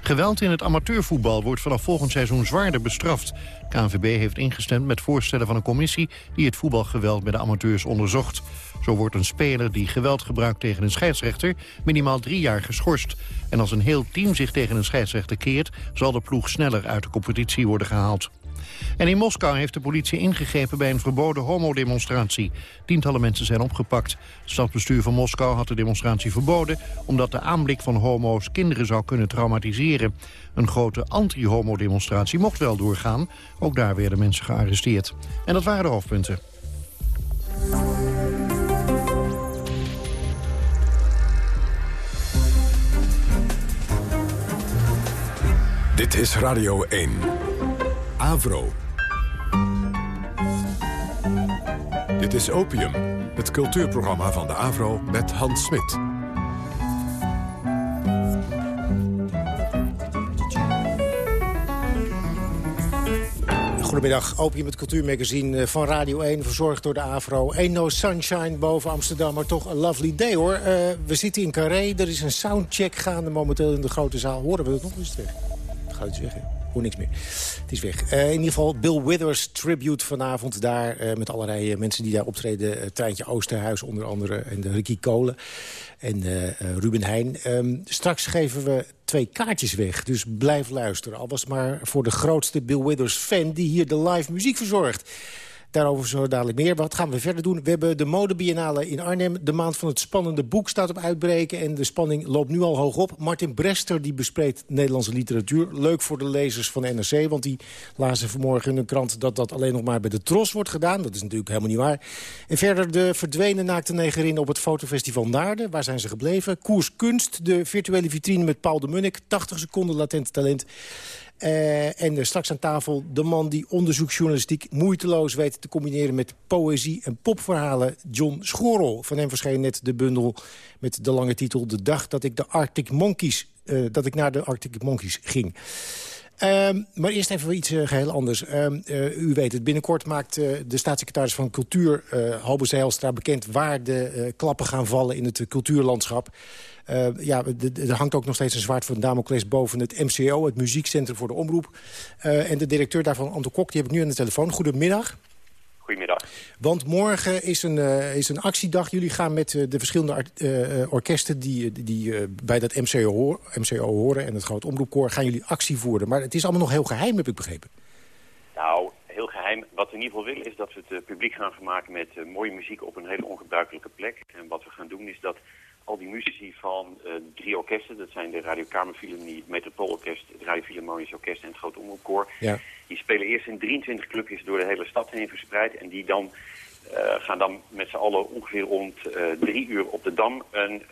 Geweld in het amateurvoetbal wordt vanaf volgend seizoen zwaarder bestraft. KNVB heeft ingestemd met voorstellen van een commissie... die het voetbalgeweld bij de amateurs onderzocht. Zo wordt een speler die geweld gebruikt tegen een scheidsrechter... minimaal drie jaar geschorst. En als een heel team zich tegen een scheidsrechter keert... zal de ploeg sneller uit de competitie worden gehaald. En in Moskou heeft de politie ingegrepen bij een verboden homodemonstratie. Tientallen mensen zijn opgepakt. Het stadsbestuur van Moskou had de demonstratie verboden... omdat de aanblik van homo's kinderen zou kunnen traumatiseren. Een grote anti-homo-demonstratie mocht wel doorgaan. Ook daar werden mensen gearresteerd. En dat waren de hoofdpunten. Dit is Radio 1. Avro. Dit is Opium, het cultuurprogramma van de Avro met Hans Smit. Goedemiddag, Opium het cultuurmagazine van Radio 1, verzorgd door de AVRO. Ain't no sunshine boven Amsterdam, maar toch een lovely day hoor. Uh, we zitten in Carré, er is een soundcheck gaande momenteel in de grote zaal. Horen we het nog eens weg? Het gaat weg, hè? Hoor niks meer. Het is weg. Uh, in ieder geval Bill Withers tribute vanavond daar... Uh, met allerlei mensen die daar optreden. Treintje Oosterhuis onder andere en de Ricky Kolen en Ruben Heijn. Um, straks geven we twee kaartjes weg, dus blijf luisteren. Al was het maar voor de grootste Bill Withers fan... die hier de live muziek verzorgt. Daarover zo dadelijk meer. Wat gaan we verder doen? We hebben de modebiennale in Arnhem. De maand van het spannende boek staat op uitbreken. En de spanning loopt nu al hoog op. Martin Brester die bespreekt Nederlandse literatuur. Leuk voor de lezers van NRC. Want die lazen vanmorgen in een krant dat dat alleen nog maar bij de Tros wordt gedaan. Dat is natuurlijk helemaal niet waar. En verder de verdwenen naakte negerin op het fotofestival Naarden. Waar zijn ze gebleven? Koers Kunst, de virtuele vitrine met Paul de Munnik. 80 seconden latent talent. Uh, en straks aan tafel de man die onderzoeksjournalistiek moeiteloos weet te combineren met poëzie en popverhalen. John Schorrel. Van hem verscheen net de bundel met de lange titel De dag dat ik, de Arctic Monkeys, uh, dat ik naar de Arctic Monkeys ging. Uh, maar eerst even iets uh, geheel anders. Uh, u weet het, binnenkort maakt de staatssecretaris van Cultuur, Halbe Zijlstra, bekend waar de klappen gaan vallen in het cultuurlandschap. Uh, ja, er hangt ook nog steeds een zwaard van Damocles boven het MCO... het Muziekcentrum voor de Omroep. En de directeur daarvan, Anton Kok, die heb ik nu aan de telefoon. Goedemiddag. Goedemiddag. Want morgen is een, uh, is een actiedag. Jullie gaan met de verschillende orkesten die, die bij dat MCO, MCO horen... en het Groot Omroepkoor, gaan jullie actie voeren. Maar het is allemaal nog heel geheim, heb ik begrepen. Nou, heel geheim. Wat we in ieder geval willen is dat we het publiek gaan vermaken... met mooie muziek op een hele ongebruikelijke plek. En wat we gaan doen is dat al die muzici van uh, drie orkesten, dat zijn de Radio Kamerfilharmonie, het Metropoolorkest, het Radio Philharmonisch Orkest en het Groot Omroepkoor. Ja. Die spelen eerst in 23 clubjes door de hele stad heen verspreid en die dan uh, gaan dan met z'n allen ongeveer rond uh, drie uur op de Dam een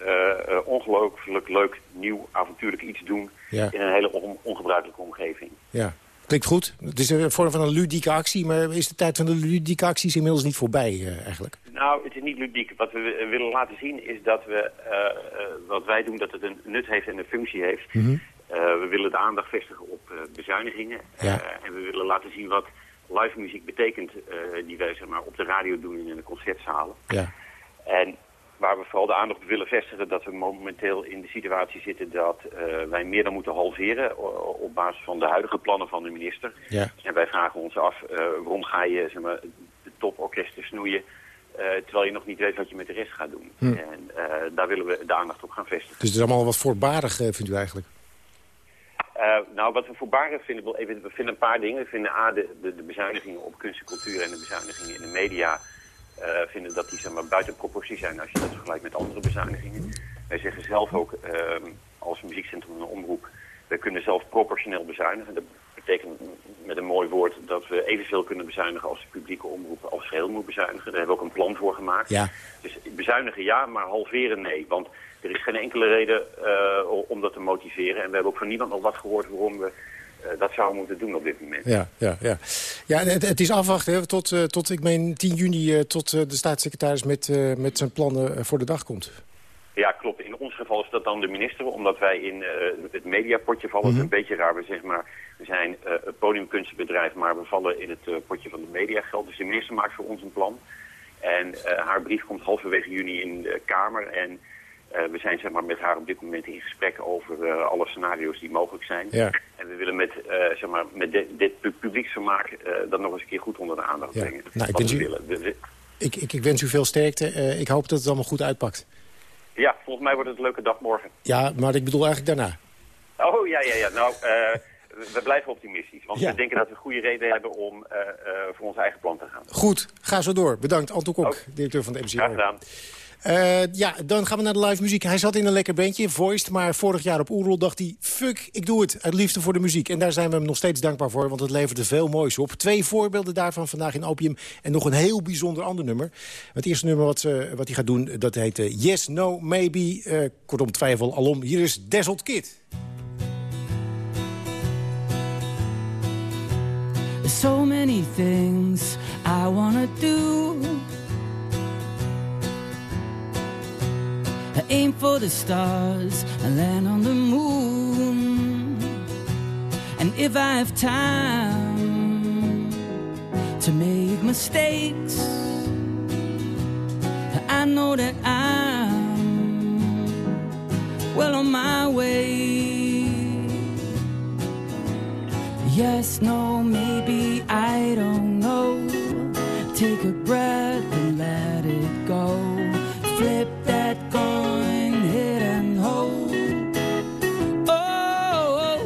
ongelooflijk leuk nieuw avontuurlijk iets doen ja. in een hele on ongebruikelijke omgeving. Ja. Klinkt goed. Het is een vorm van een ludieke actie, maar is de tijd van de ludieke acties inmiddels niet voorbij eigenlijk? Nou, het is niet ludiek. Wat we willen laten zien is dat we, uh, uh, wat wij doen, dat het een nut heeft en een functie heeft. Mm -hmm. we willen de aandacht vestigen op bezuinigingen. Ja. en we willen laten zien wat live muziek betekent, die wij zeg maar, op de radio doen en in de concertzalen. Ja. En waar we vooral de aandacht op willen vestigen... dat we momenteel in de situatie zitten dat wij meer dan moeten halveren... op basis van de huidige plannen van de minister. Ja. En wij vragen ons af, waarom ga je zeg maar, het toporkesten snoeien... terwijl je nog niet weet wat je met de rest gaat doen. Hm. En daar willen we de aandacht op gaan vestigen. Dus het is allemaal wat voorbarig, vindt u eigenlijk? Uh, nou, wat we voorbarig vinden, we vinden een paar dingen. We vinden A, de, de, de bezuinigingen op kunst en cultuur en de bezuinigingen in de media... Uh, vinden dat die zeg maar, buiten proportie zijn als je dat vergelijkt met andere bezuinigingen. Wij zeggen zelf ook, uh, als muziekcentrum en omroep... we kunnen zelf proportioneel bezuinigen. Dat betekent met een mooi woord dat we evenveel kunnen bezuinigen... als de publieke omroep als geheel moet bezuinigen. Daar hebben we ook een plan voor gemaakt. Ja. Dus bezuinigen ja, maar halveren nee. Want er is geen enkele reden uh, om dat te motiveren. En we hebben ook van niemand nog wat gehoord waarom we uh, dat zouden moeten doen op dit moment. Ja, ja, ja. ja het, het is afwachten hè, tot, uh, tot, ik meen, 10 juni tot de staatssecretaris met, met zijn plannen voor de dag komt. Ja, klopt. In ons geval is dat dan de minister, omdat wij in het mediapotje vallen. Mm -hmm. Is een beetje raar, we, zeg maar, we zijn een podiumkunstenbedrijf, maar we vallen in het potje van de mediageld. Dus de minister maakt voor ons een plan. En haar brief komt halverwege juni in de Kamer en... We zijn zeg maar, met haar op dit moment in gesprek over alle scenario's die mogelijk zijn. Ja. En we willen met, zeg maar, met de, dit publieksvermaak dat nog eens een keer goed onder de aandacht ja. brengen. Nou, ik, wens u, willen. We, we... ik, ik, ik, wens u veel sterkte. ik hoop dat het allemaal goed uitpakt. Ja, volgens mij wordt het een leuke dag morgen. Ja, maar ik bedoel eigenlijk daarna. Oh, ja, ja, ja. Nou, we blijven optimistisch. Want Ja. we denken dat we goede reden hebben om voor ons eigen plan te gaan. Goed, ga zo door. Bedankt, Anton Kok, directeur van de MCO. Graag gedaan. Eh, ja, dan gaan we naar de live muziek. Hij zat in een lekker bandje, Voiced, maar vorig jaar op Oerol dacht hij... fuck, ik doe het, uit liefde voor de muziek. En daar zijn we hem nog steeds dankbaar voor, want het leverde veel moois op. Twee voorbeelden daarvan vandaag in Opium en nog een heel bijzonder ander nummer. Het eerste nummer wat, wat hij gaat doen, dat heet eh, Yes, No, Maybe. Eh, kortom, twijfel, alom. Hier is Dazzled Kid. There's so many things I wanna do. I aim for the stars and land on the moon. And if I have time to make mistakes, I know that I'm well on my way. Yes, no, maybe, I don't know. Take a breath and let it go. Flip that coin, hit and hold. Oh,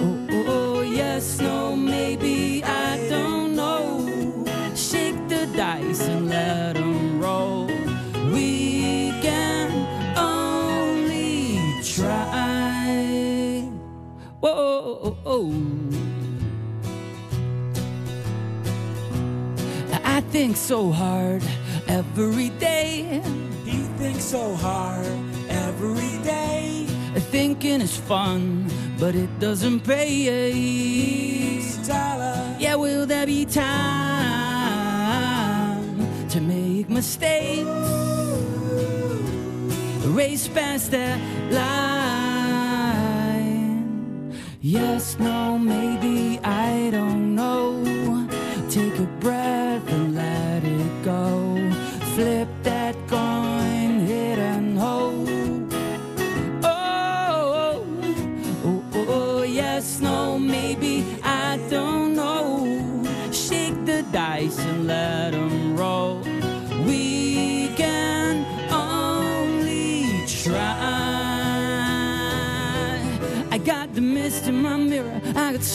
oh, oh, oh, yes, no, maybe, I don't know. Shake the dice and let let 'em roll. We can only try. Whoa, oh, oh. I think so hard every day. He thinks so hard every day. Thinking is fun, but it doesn't pay. Yeah, will there be time to make mistakes? Race past that line. Yes, no, maybe, I don't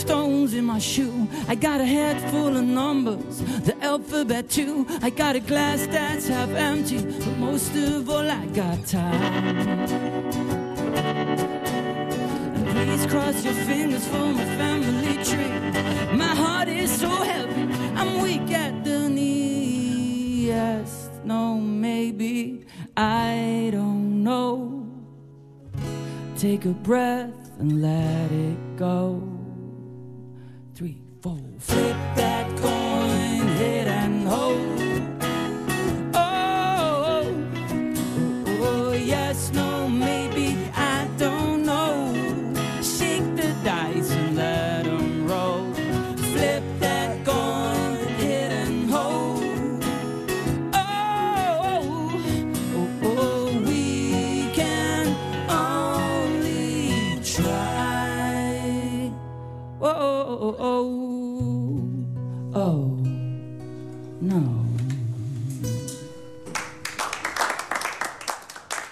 stones in my shoe. I got a head full of numbers, the alphabet too. I got a glass that's half empty, but most of all, I got time. And Please cross your fingers for my family tree. My heart is so heavy, I'm weak at the knee. Yes, no, maybe, I don't know. Take a breath and let it go that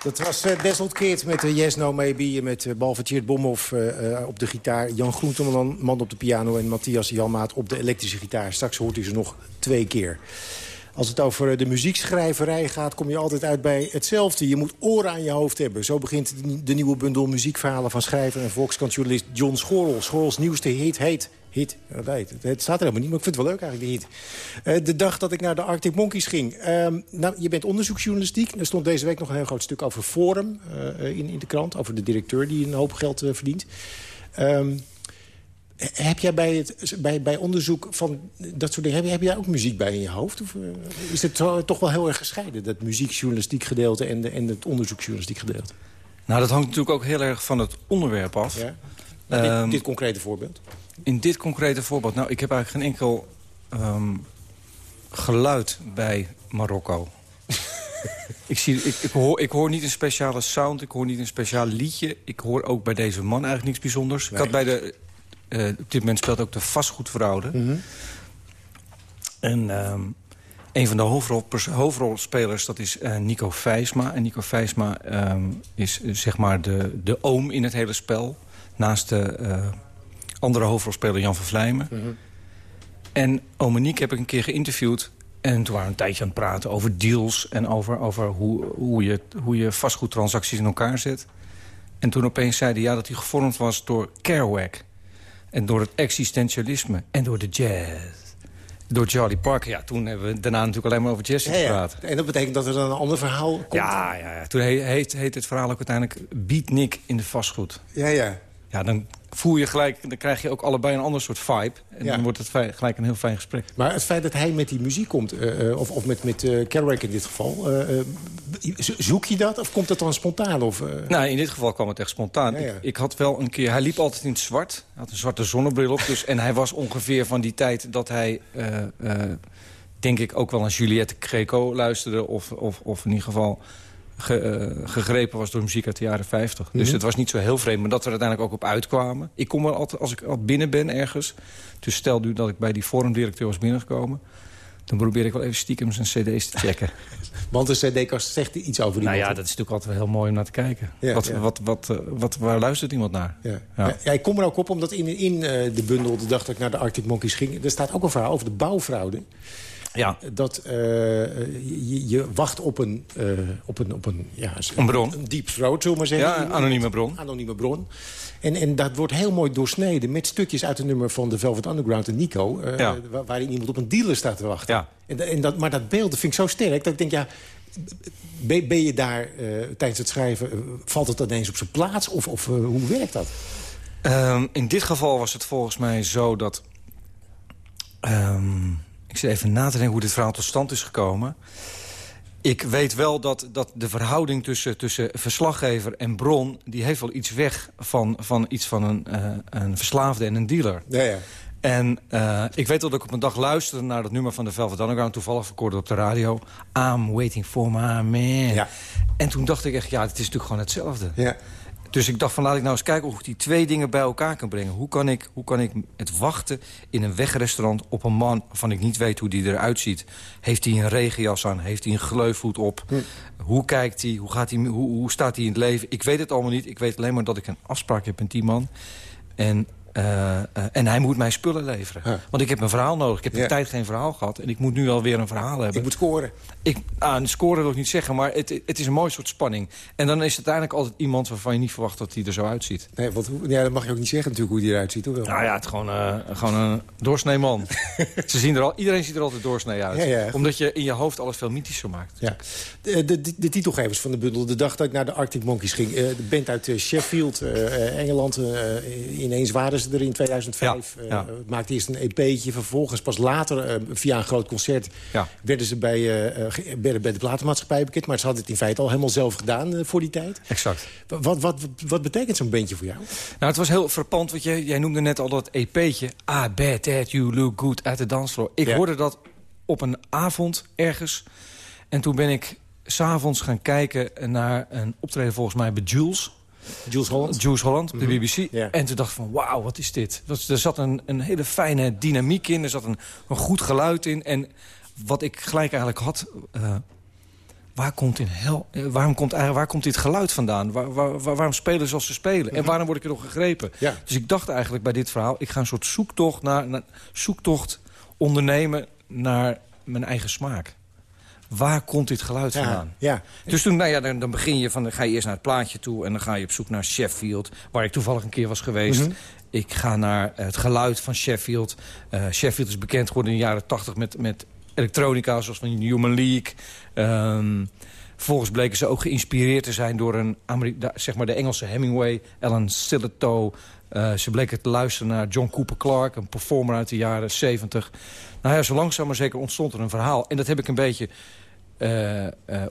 Dat was uh, met uh, Yes No Maybe... met uh, Bomhoff op de gitaar... Jan Groenteman man op de piano... en Matthias Janmaat op de elektrische gitaar. Straks hoort u ze nog twee keer. Als het over de muziekschrijverij gaat, kom je altijd uit bij hetzelfde. Je moet oren aan je hoofd hebben. Zo begint de nieuwe bundel muziekverhalen van schrijver en volkskantsjournalist John Schorl. Schorls nieuwste hit heet... Hit, het staat er helemaal niet, maar ik vind het wel leuk eigenlijk, die hit. Uh, de dag dat ik naar de Arctic Monkeys ging. Uh, nou, je bent onderzoeksjournalistiek. Er stond deze week nog een heel groot stuk over Forum uh, in, in de krant. Over de directeur die een hoop geld verdient. Um, heb jij bij, het, bij, bij onderzoek van dat soort dingen... Heb, je, heb jij ook muziek bij in je hoofd? Of is het toch wel heel erg gescheiden... dat muziekjournalistiek gedeelte en, de, en het onderzoeksjournalistiek gedeelte? Nou, dat hangt natuurlijk ook heel erg van het onderwerp af. Ja. Dit, um, dit, concrete voorbeeld? In dit concrete voorbeeld? Nou, ik heb eigenlijk geen enkel um, geluid bij Marokko. ik, zie, ik, ik, hoor, ik hoor niet een speciale sound, ik hoor niet een speciaal liedje. Ik hoor ook bij deze man eigenlijk niks bijzonders. Nee. Ik had bij de uh, op dit moment speelt ook de vastgoedfraude. Mm -hmm. En um, een van de hoofdrol, hoofdrolspelers, dat is uh, Nico Vijsma. En Nico Vijsma um, is uh, zeg maar de, de oom in het hele spel. Naast de andere hoofdrolspeler Jan van Vlijmen. Mm -hmm. En Omeniek heb ik een keer geïnterviewd. En toen waren we een tijdje aan het praten over deals... en over, over hoe, hoe, je, hoe je vastgoedtransacties in elkaar zet. En toen opeens zei hij ja, dat hij gevormd was door Kerouac... En door het existentialisme. En door de jazz. Door Charlie Parker. Ja, toen hebben we daarna natuurlijk alleen maar over jazz ja, ja. gepraat. En dat betekent dat er dan een ander verhaal komt? Ja, ja, ja. toen heet, heet het verhaal ook uiteindelijk Beatnik in de vastgoed. Ja, ja. Ja, dan voel je gelijk, dan krijg je ook allebei een ander soort vibe. En ja. dan wordt het gelijk een heel fijn gesprek. Maar het feit dat hij met die muziek komt, uh, of, of met, met uh, Kerouac in dit geval... Uh, zoek je dat of komt het dan spontaan? Of, Nou, in dit geval kwam het echt spontaan. Ja, ja. Ik, ik, had wel een keer... Hij liep altijd in het zwart. Hij had een zwarte zonnebril op. Dus, en hij was ongeveer van die tijd dat hij... denk ik ook wel aan Juliette Greco luisterde. Of, of, of in ieder geval ge, uh, gegrepen was door muziek uit de jaren 50. Mm -hmm. Dus het was niet zo heel vreemd, maar dat we er uiteindelijk ook op uitkwamen. Ik kom wel altijd, als ik al binnen ben ergens... dus stel nu dat ik bij die forumdirecteur was binnengekomen... dan probeer ik wel even stiekem zijn cd's te checken. Want de cd-kast zegt iets over die Nou ja, dat is natuurlijk altijd heel mooi om naar te kijken. Ja, wat, ja. Wat, wat, wat, wat, waar luistert iemand naar? Ja. Ja. Ja, ik kom er ook op, omdat in, in uh, de bundel... de dag dat ik naar de Arctic Monkeys ging... er staat ook een verhaal over de bouwfraude. Ja. Dat uh, je, je, wacht op een, uh, op een, op een, ja, een bron. Een deep throat, zullen we zeggen. Ja, een anonieme bron. Anonieme bron. En, en dat wordt heel mooi doorsneden met stukjes uit een nummer van de Velvet Underground en Nico. Uh, ja. Waarin iemand op een dealer staat te wachten. Ja. En, en dat, maar dat beeld vind ik zo sterk dat ik denk, ja... Ben, ben je daar tijdens het schrijven, valt het ineens op zijn plaats? Of, of hoe werkt dat? Um, in dit geval was het volgens mij zo dat... Um, ik zit even na te denken hoe dit verhaal tot stand is gekomen. Ik weet wel dat, dat de verhouding tussen, tussen verslaggever en bron... die heeft wel iets weg van, van iets van een, uh, een verslaafde en een dealer. Ja, ja. En uh, ik weet dat ik op een dag luisterde naar dat nummer van de Velvet Underground... toevallig verkoord op de radio. I'm waiting for my man. Ja. En toen dacht ik echt, ja, het is natuurlijk gewoon hetzelfde. Ja. Dus ik dacht van laat ik nou eens kijken of ik die twee dingen bij elkaar kan brengen. Hoe kan ik, hoe kan ik het wachten in een wegrestaurant op een man... waarvan ik niet weet hoe die eruit ziet. Heeft hij een regenjas aan? Heeft hij een gleufhoed op? Hm. Hoe kijkt hij? Hoe, gaat hij hoe, hoe staat hij in het leven? Ik weet het allemaal niet. Ik weet alleen maar dat ik een afspraak heb met die man. En Uh, uh, en hij moet mij spullen leveren. Want ik heb een verhaal nodig. Ik heb de tijd geen verhaal gehad. En ik moet nu alweer een verhaal hebben. Ik moet scoren. Ik, ah, scoren wil ik niet zeggen, maar het, het is een mooi soort spanning. En dan is het uiteindelijk altijd iemand waarvan je niet verwacht dat hij er zo uitziet. Nee, want ja, dat mag je ook niet zeggen natuurlijk hoe hij eruit ziet. Hoewel. Nou ja, het is gewoon, uh, gewoon een doorsnee man. Ze zien er al, iedereen ziet er altijd doorsnee uit. Ja, Omdat je in je hoofd alles veel mythischer maakt. Ja. De, de, de, de, titelgevers van de bundel. De dag dat ik naar de Arctic Monkeys ging. de band uit Sheffield, Engeland. ineens waren ze er in 2005. Ja, ja. Uh, maakte eerst een EP'tje. Vervolgens pas later, uh, via een groot concert... Ja. werden ze bij, uh, werden bij de platenmaatschappij bekend. Maar ze hadden het in feite al helemaal zelf gedaan voor die tijd. Exact. Wat, wat, wat, wat betekent zo'n bandje voor jou? Nou, het was heel verpand. Want jij, jij noemde net al dat EP'tje. Ah, bad that you look good at the dance floor. Ik hoorde dat op een avond ergens. En toen ben ik s'avonds gaan kijken naar een optreden volgens mij bij Jules... Jules Holland? Jules Holland, op de BBC. Mm -hmm. yeah. En toen dacht ik van, wauw, wat is dit? Er zat een, een hele fijne dynamiek in. Er zat een, een goed geluid in. En wat ik gelijk eigenlijk had... Uh, waar komt, in hel, uh, waarom komt, waar komt dit geluid vandaan? Waar, waar, waar, waarom spelen zoals ze spelen? En mhm. waarom word ik er nog gegrepen? Ja. Dus ik dacht eigenlijk bij dit verhaal... ik ga een soort zoektocht, naar, naar, zoektocht ondernemen naar mijn eigen smaak. Waar komt dit geluid vandaan? Ja, Dus toen, nou ja, dan, dan, begin je van, dan ga je eerst naar het plaatje toe... en dan ga je op zoek naar Sheffield, waar ik toevallig een keer was geweest. Mm -hmm. Ik ga naar het geluid van Sheffield. Uh, Sheffield is bekend geworden in de jaren tachtig met, met elektronica... zoals van Human League. Um, Vervolgens bleken ze ook geïnspireerd te zijn door een zeg maar de Engelse Hemingway, Alan Sillitoe. Uh, ze bleken te luisteren naar John Cooper Clarke, een performer uit de jaren 70. Nou ja, zo langzaam maar zeker ontstond er een verhaal. En dat heb ik een beetje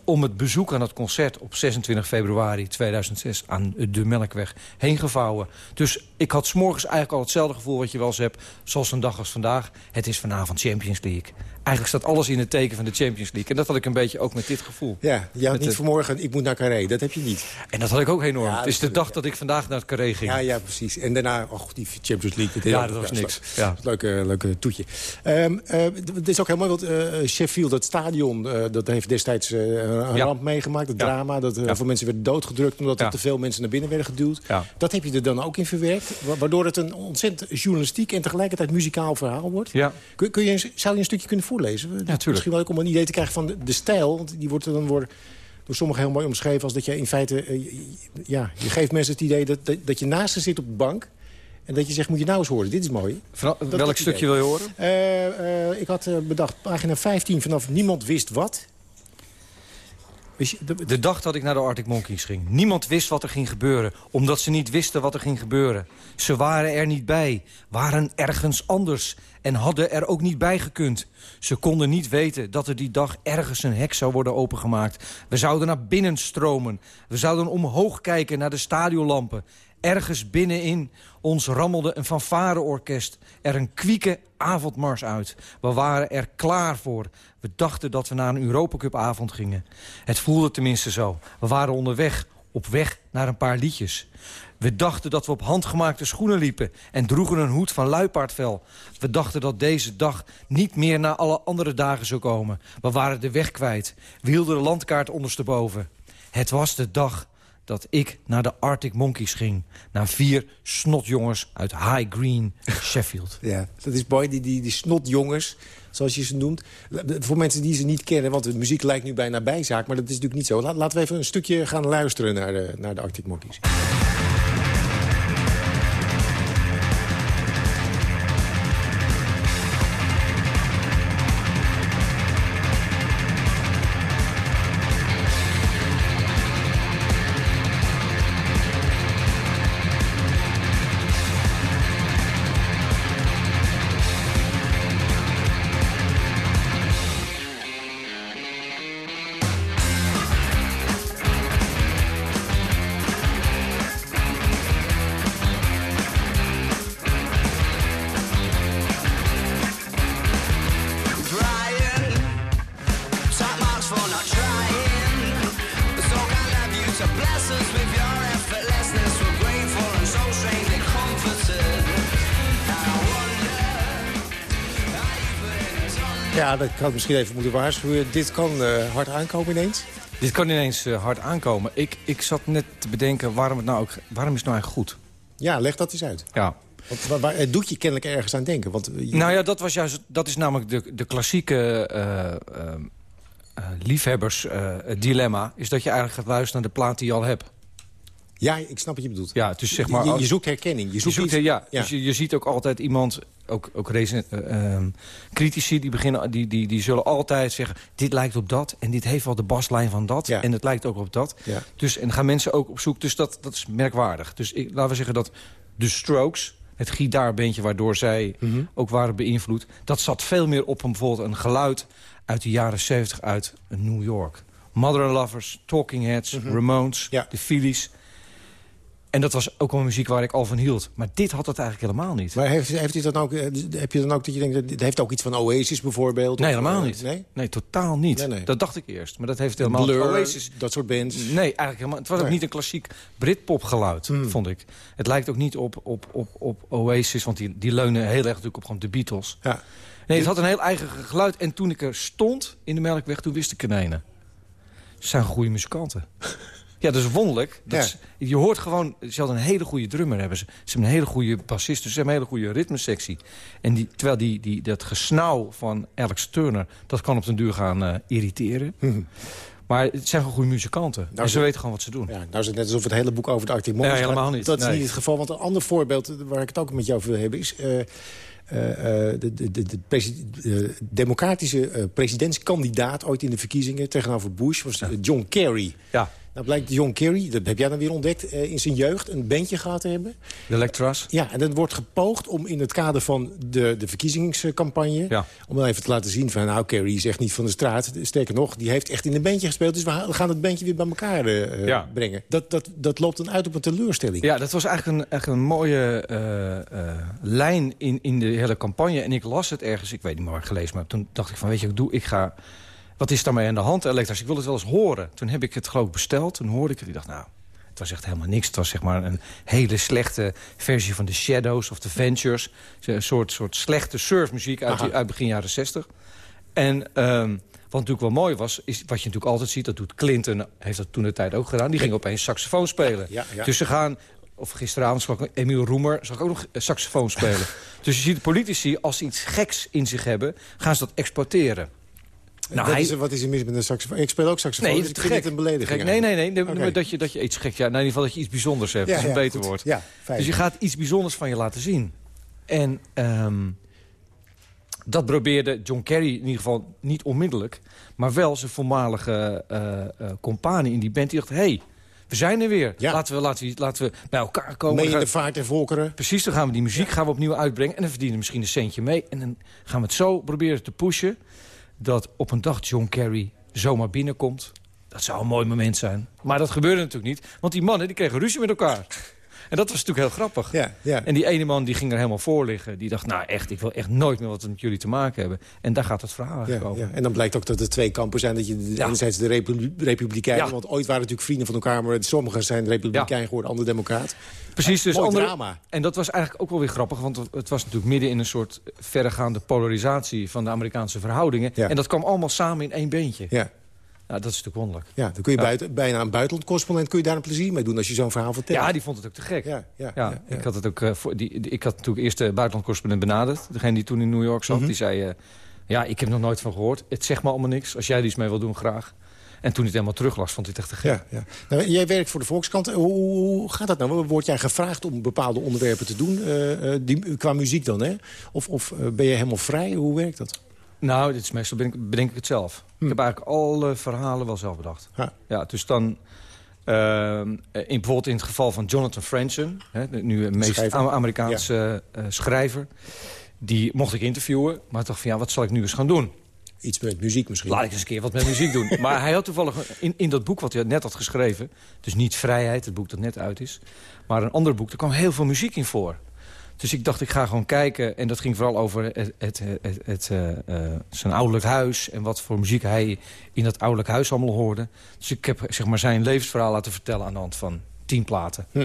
om het bezoek aan het concert op 26 februari 2006 aan de Melkweg heen gevouwen. Dus ik had s'morgens eigenlijk al hetzelfde gevoel wat je wel eens hebt, zoals een dag als vandaag. Het is vanavond Champions League. Eigenlijk staat alles in het teken van de Champions League. En dat had ik een beetje ook met dit gevoel. Ja, je had niet de... vanmorgen, ik moet naar Carré. Dat heb je niet. En dat had ik ook enorm. Ja, het is de dag ja. dat ik vandaag naar het Carré ging. Ja, ja, precies. En daarna, och, die Champions League. Dat ja, dat was niks. Ja. Leuke, leuke toetje. Um, uh, het is ook heel mooi, want uh, Sheffield, het stadion, uh, dat heeft destijds een ja. ramp meegemaakt. Het drama, dat heel veel mensen werden doodgedrukt... omdat er te veel mensen naar binnen werden geduwd. Dat heb je er dan ook in verwerkt. Waardoor het een ontzettend journalistiek en tegelijkertijd muzikaal verhaal wordt. Ja. Kun, kun je, zou je een stukje kunnen voorlezen? Misschien wel ook om een idee te krijgen van de, de stijl. Want die wordt dan door, door sommigen heel mooi omschreven... als dat je in feite... Uh, ja, je geeft mensen het idee dat, dat, dat, je naast ze zit op de bank... en dat je zegt, moet je nou eens horen, dit is mooi. Welk stukje wil je horen? Uh, uh, ik had bedacht, pagina 15 vanaf Niemand wist wat... De, de dag dat ik naar de Arctic Monkeys ging. Niemand wist wat er ging gebeuren, omdat ze niet wisten wat er ging gebeuren. Ze waren er niet bij, waren ergens anders en hadden er ook niet bij gekund. Ze konden niet weten dat er die dag ergens een hek zou worden opengemaakt. We zouden naar binnen stromen. We zouden omhoog kijken naar de stadionlampen. Ergens binnenin ons rammelde een fanfareorkest. Er een kwieke avondmars uit. We waren er klaar voor. We dachten dat we naar een Europacupavond gingen. Het voelde tenminste zo. We waren onderweg, op weg naar een paar liedjes. We dachten dat we op handgemaakte schoenen liepen... en droegen een hoed van luipaardvel. We dachten dat deze dag niet meer na alle andere dagen zou komen. We waren de weg kwijt. We hielden de landkaart ondersteboven. Het was de dag dat ik naar de Arctic Monkeys ging. Naar vier snotjongens uit High Green, Sheffield. ja, dat is mooi, die, die, die snotjongens, zoals je ze noemt. Voor mensen die ze niet kennen, want de muziek lijkt nu bijna bijzaak... maar dat is natuurlijk niet zo. laten we even een stukje gaan luisteren naar de, naar de Arctic Monkeys. Ik misschien even moeten waarschuwen. Dit kan uh, hard aankomen ineens. Dit kan ineens uh, hard aankomen. Ik, ik zat net te bedenken, waarom, het nou ook, waarom is het nou eigenlijk goed? Ja, leg dat eens uit. Ja. Want waar, waar, het doet je kennelijk ergens aan denken. Want je... Nou ja, dat, was juist, dat is namelijk de, de klassieke uh, liefhebbers dilemma. Is dat je eigenlijk gaat luisteren naar de plaat die je al hebt. Ja, ik snap wat je bedoelt. Ja, dus zeg maar, je, je, zoekt herkenning. Je zoekt, je zoekt ja, ja. Dus je, je, ziet ook altijd iemand, ook, ook uh, uh, critici, die, beginnen, die, die, die zullen altijd zeggen... dit lijkt op dat en dit heeft wel de baslijn van dat. Ja. En het lijkt ook op dat. Ja. Dus, en gaan mensen ook op zoek. Dus dat, dat is merkwaardig. Dus ik, laten we zeggen dat de Strokes, het gitaarbeentje waardoor zij Mhm. mm -hmm. ook waren beïnvloed... dat zat veel meer op een, bijvoorbeeld een geluid uit de jaren 70 uit New York. Mother Lovers, Talking Heads, Mhm. Ramones, de Phillies... En dat was ook wel muziek waar ik al van hield. Maar dit had het eigenlijk helemaal niet. Maar heeft, heeft u dan ook, eh, heb je dan ook dat je denkt... dat het heeft ook iets van Oasis bijvoorbeeld? Nee, helemaal eh, niet. Nee? Nee, totaal niet. Nee, nee. Dat dacht ik eerst. Maar dat heeft helemaal Blur, Oasis. dat soort bands. Nee, eigenlijk helemaal. Het was ook niet een klassiek Britpop geluid, Hmm. vond ik. Het lijkt ook niet op, op, op, op Oasis, want die, die leunen heel erg natuurlijk op gewoon de Beatles. Ja. Nee, het had een heel eigen geluid. En toen ik er stond in de Melkweg, toen wist ik er een. Ze zijn goede muzikanten. Ja, dat is wonderlijk. Dat is- je hoort gewoon, ze hadden een hele goede drummer. Hebben ze. ze hebben een hele goede bassist, dus ze hebben een hele goede ritmesectie. En die, terwijl die, die, dat gesnauw van Alex Turner, dat kan op den duur gaan eh, irriteren. Maar het zijn gewoon goede muzikanten. en ze weten gewoon wat ze doen. Ja, nou is het net alsof het hele boek over de Arctic Monkeys helemaal gaat. niet. Dat is Nee. niet het geval. Want een ander voorbeeld eh, waar ik het ook met jou over wil hebben... is eh, eh, eh, de, de, de, de presi- eh, democratische eh, presidentskandidaat ooit in de verkiezingen... tegenover Bush was eh, John Kerry. Ja. Nou blijkt John Kerry, dat heb jij dan weer ontdekt... eh, in zijn jeugd een bandje gehad te hebben. De Electras. Ja, en dat wordt gepoogd om in het kader van de, de verkiezingscampagne... Ja. om dan even te laten zien van... nou, Kerry is echt niet van de straat. Sterker nog, die heeft echt in een bandje gespeeld... dus we gaan het bandje weer bij elkaar eh, Ja. brengen. Dat, dat, dat loopt dan uit op een teleurstelling. Ja, dat was eigenlijk een, echt een mooie eh, eh, lijn in, in de hele campagne. En ik las het ergens, ik weet niet meer waar ik gelezen maar toen dacht ik van, weet je wat ik doe? Ik ga, wat is daarmee aan de hand, Elektras? Ik wil het wel eens horen. Toen heb ik het geloof ik besteld, toen hoorde ik het. Ik dacht, nou, het was echt helemaal niks. Het was zeg maar een hele slechte versie van The Shadows of The Ventures. Een soort, soort slechte surfmuziek uit, die- uit begin jaren zestig. En... ehm, wat natuurlijk wel mooi was, is wat je natuurlijk altijd ziet... dat doet Clinton, heeft dat toen de tijd ook gedaan... die ging opeens saxofoon spelen. Ja, ja. Dus ze gaan... Of gisteravond sprak ik Emiel Roemer, zag ook nog eh, saxofoon spelen. dus je ziet de politici, als ze iets geks in zich hebben... gaan ze dat exporteren. Nou, Wat hij- is wat is er mis met een saxofoon? Ik speel ook saxofoon, Nee, dus ik is vind gek. het een belediging. Gek. Nee, nee, nee. nee, dat, je, dat je iets geks... Ja, nou, in ieder geval dat je iets bijzonders hebt. Ja, dat is een ja, beter goed. woord. Ja, fijn. dus je gaat iets bijzonders van je laten zien. En ehm, dat probeerde John Kerry in ieder geval niet onmiddellijk... maar wel zijn voormalige eh eh compagnie in die band. Die dacht, hé, hey, we zijn er weer. Laten, we, laten, we, laten we bij elkaar komen. Mee in de vaart en volkeren. Precies, dan gaan we die muziek gaan we opnieuw uitbrengen. En dan verdienen we misschien een centje mee. En dan gaan we het zo proberen te pushen... dat op een dag John Kerry zomaar binnenkomt. Dat zou een mooi moment zijn. Maar dat gebeurde natuurlijk niet. Want die mannen die kregen ruzie met elkaar. En dat was natuurlijk heel grappig. Ja, ja. En die ene man die ging er helemaal voor liggen. Die dacht, nou echt, ik wil echt nooit meer wat met jullie te maken hebben. En daar gaat het verhaal eigenlijk Ja, over. ja. En dan blijkt ook dat er twee kampen zijn. Dat je enerzijds de Repu- Republikeinen... Ja. want ooit waren natuurlijk vrienden van elkaar... maar sommigen zijn Republikein geworden, andere Democraat. Precies, dus Mooi andere, drama. En dat was eigenlijk ook wel weer grappig, want het was natuurlijk midden in een soort verregaande polarisatie van de Amerikaanse verhoudingen. En dat kwam allemaal samen in één beentje. Ja. Nou, dat is natuurlijk wonderlijk. Ja, dan kun je Ja. buiten, bijna een buitenlandcorrespondent... kun je daar een plezier mee doen als je zo'n verhaal vertelt. Ja, die vond het ook te gek. Ja, ja, Ja. Ik had het ook. eh, voor, die, die- ik had natuurlijk eerst de buitenlandcorrespondent benaderd. Degene die toen in New York zat. Mhm. Die zei: eh, Ja, ik heb er nog nooit van gehoord. Het zegt me allemaal niks. Als jij er iets mee wil doen, graag. En toen hij het helemaal teruglas, vond hij het echt te gek. Ja, ja. Nou, jij werkt voor de Volkskrant. Hoe, hoe gaat dat nou? Word jij gevraagd om bepaalde onderwerpen te doen? eh, eh, die, qua muziek dan, hè? Of, of eh, ben je helemaal vrij? Hoe werkt dat? Nou, dit is meestal bedenk, bedenk ik het zelf. Ik heb eigenlijk alle verhalen wel zelf bedacht. Hm. Ja. Ja, dus dan... ehm, in, bijvoorbeeld in het geval van Jonathan Franzen... Hè, nu een meest schrijver. Amerikaanse eh, schrijver... die mocht ik interviewen. Maar dacht van, ja, wat zal ik nu eens gaan doen? Iets met muziek misschien. Laat ik eens een keer wat met muziek doen. Maar hij had toevallig in, in dat boek wat hij net had geschreven... dus niet Vrijheid, het boek dat net uit is... maar een ander boek, daar kwam heel veel muziek in voor. Dus ik dacht, ik ga gewoon kijken. En dat ging vooral over het, het, het, het, eh, eh, zijn ouderlijk huis... en wat voor muziek hij in dat ouderlijk huis allemaal hoorde. Dus ik heb zeg maar, zijn levensverhaal laten vertellen aan de hand van tien platen. Hm.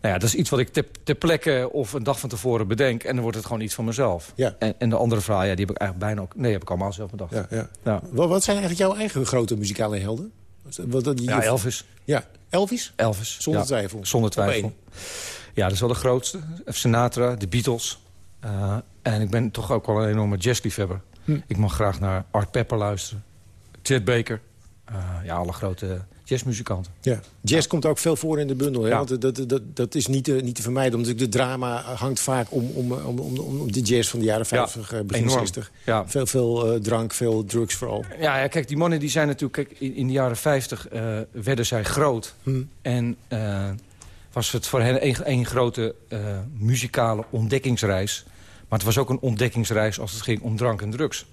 Nou ja, dat is iets wat ik ter, ter plekke of een dag van tevoren bedenk... en dan wordt het gewoon iets van mezelf. Ja. En, en de andere verhaal, ja, die heb ik eigenlijk bijna ook... Nee, heb ik allemaal zelf bedacht. Ja, ja. Ja. Wat, wat zijn eigenlijk jouw eigen grote muzikale helden? Wat, wat- Ja, je- Elvis. Ja, Elvis? Elvis. Zonder ja. twijfel. Zonder twijfel. Ja, dat is wel de grootste. Sinatra, de Beatles. Uh, en ik ben toch ook wel een enorme jazzliefhebber. Hm. Ik mag graag naar Art Pepper luisteren. Chet Baker. Uh, ja, alle grote jazzmuzikanten. Ja. Jazz komt ook veel voor in de bundel. Hè? Ja. Want dat, dat, dat is niet te, niet te vermijden. Omdat de drama hangt vaak om, om, om, om, om de jazz van de jaren 50, eh, begin enorm. 60. Ja. Veel, veel eh, drank, veel drugs vooral. Ja, ja, kijk, die mannen die zijn natuurlijk... Kijk, in, in de jaren 50 uh, werden zij groot. Hm. En was het voor hen een, een grote uh, muzikale ontdekkingsreis. Maar het was ook een ontdekkingsreis als het ging om drank en drugs.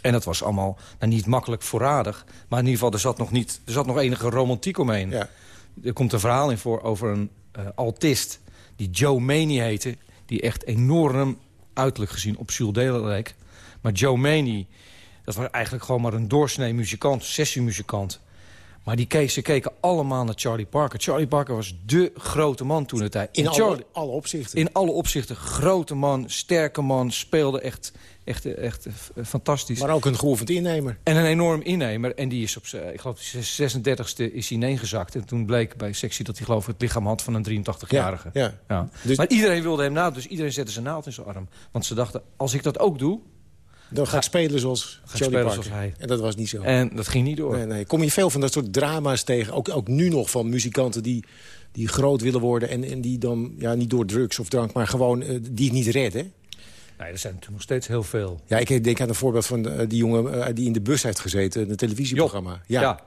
En dat was allemaal nou, niet makkelijk voorradig. Maar in ieder geval, er zat nog, niet, er zat nog enige romantiek omheen. Ja. Er komt een verhaal in voor over een eh, altist die Joe Maney heette... die echt enorm uiterlijk gezien op Jules Delen leek. Maar Joe Maney, dat was eigenlijk gewoon maar een doorsnee muzikant, sessiemuzikant. Maar die keek, ze keken allemaal naar Charlie Parker. Charlie Parker was dé grote man toen het tijd. In alle, opzichten. in alle opzichten grote man, sterke man, speelde echt, echt, echt eh, fantastisch. Maar ook een geoefend innemer. En een enorm innemer. En die is op zijn, ik geloof, de 36e is hij neergezakt. En toen bleek bij sectie dat hij geloof ik het lichaam had van een 83-jarige. Ja, ja. Dus- Maar iedereen wilde hem na, dus iedereen zette zijn naald in zijn arm. Want ze dachten, als ik dat ook doe... Dan ga ik spelen zoals Ga spelen Parker. zoals hij. En dat was niet zo. En dat ging niet door. Nee, nee. Kom je veel van dat soort drama's tegen? Ook, ook nu nog van muzikanten die, die groot willen worden... En, en die dan, ja, niet door drugs of drank, maar gewoon eh, die het niet redden. Nee, er zijn natuurlijk nog steeds heel veel. Ja, ik denk aan een voorbeeld van eh, die jongen eh, die in de bus heeft gezeten. Een televisieprogramma. Ja.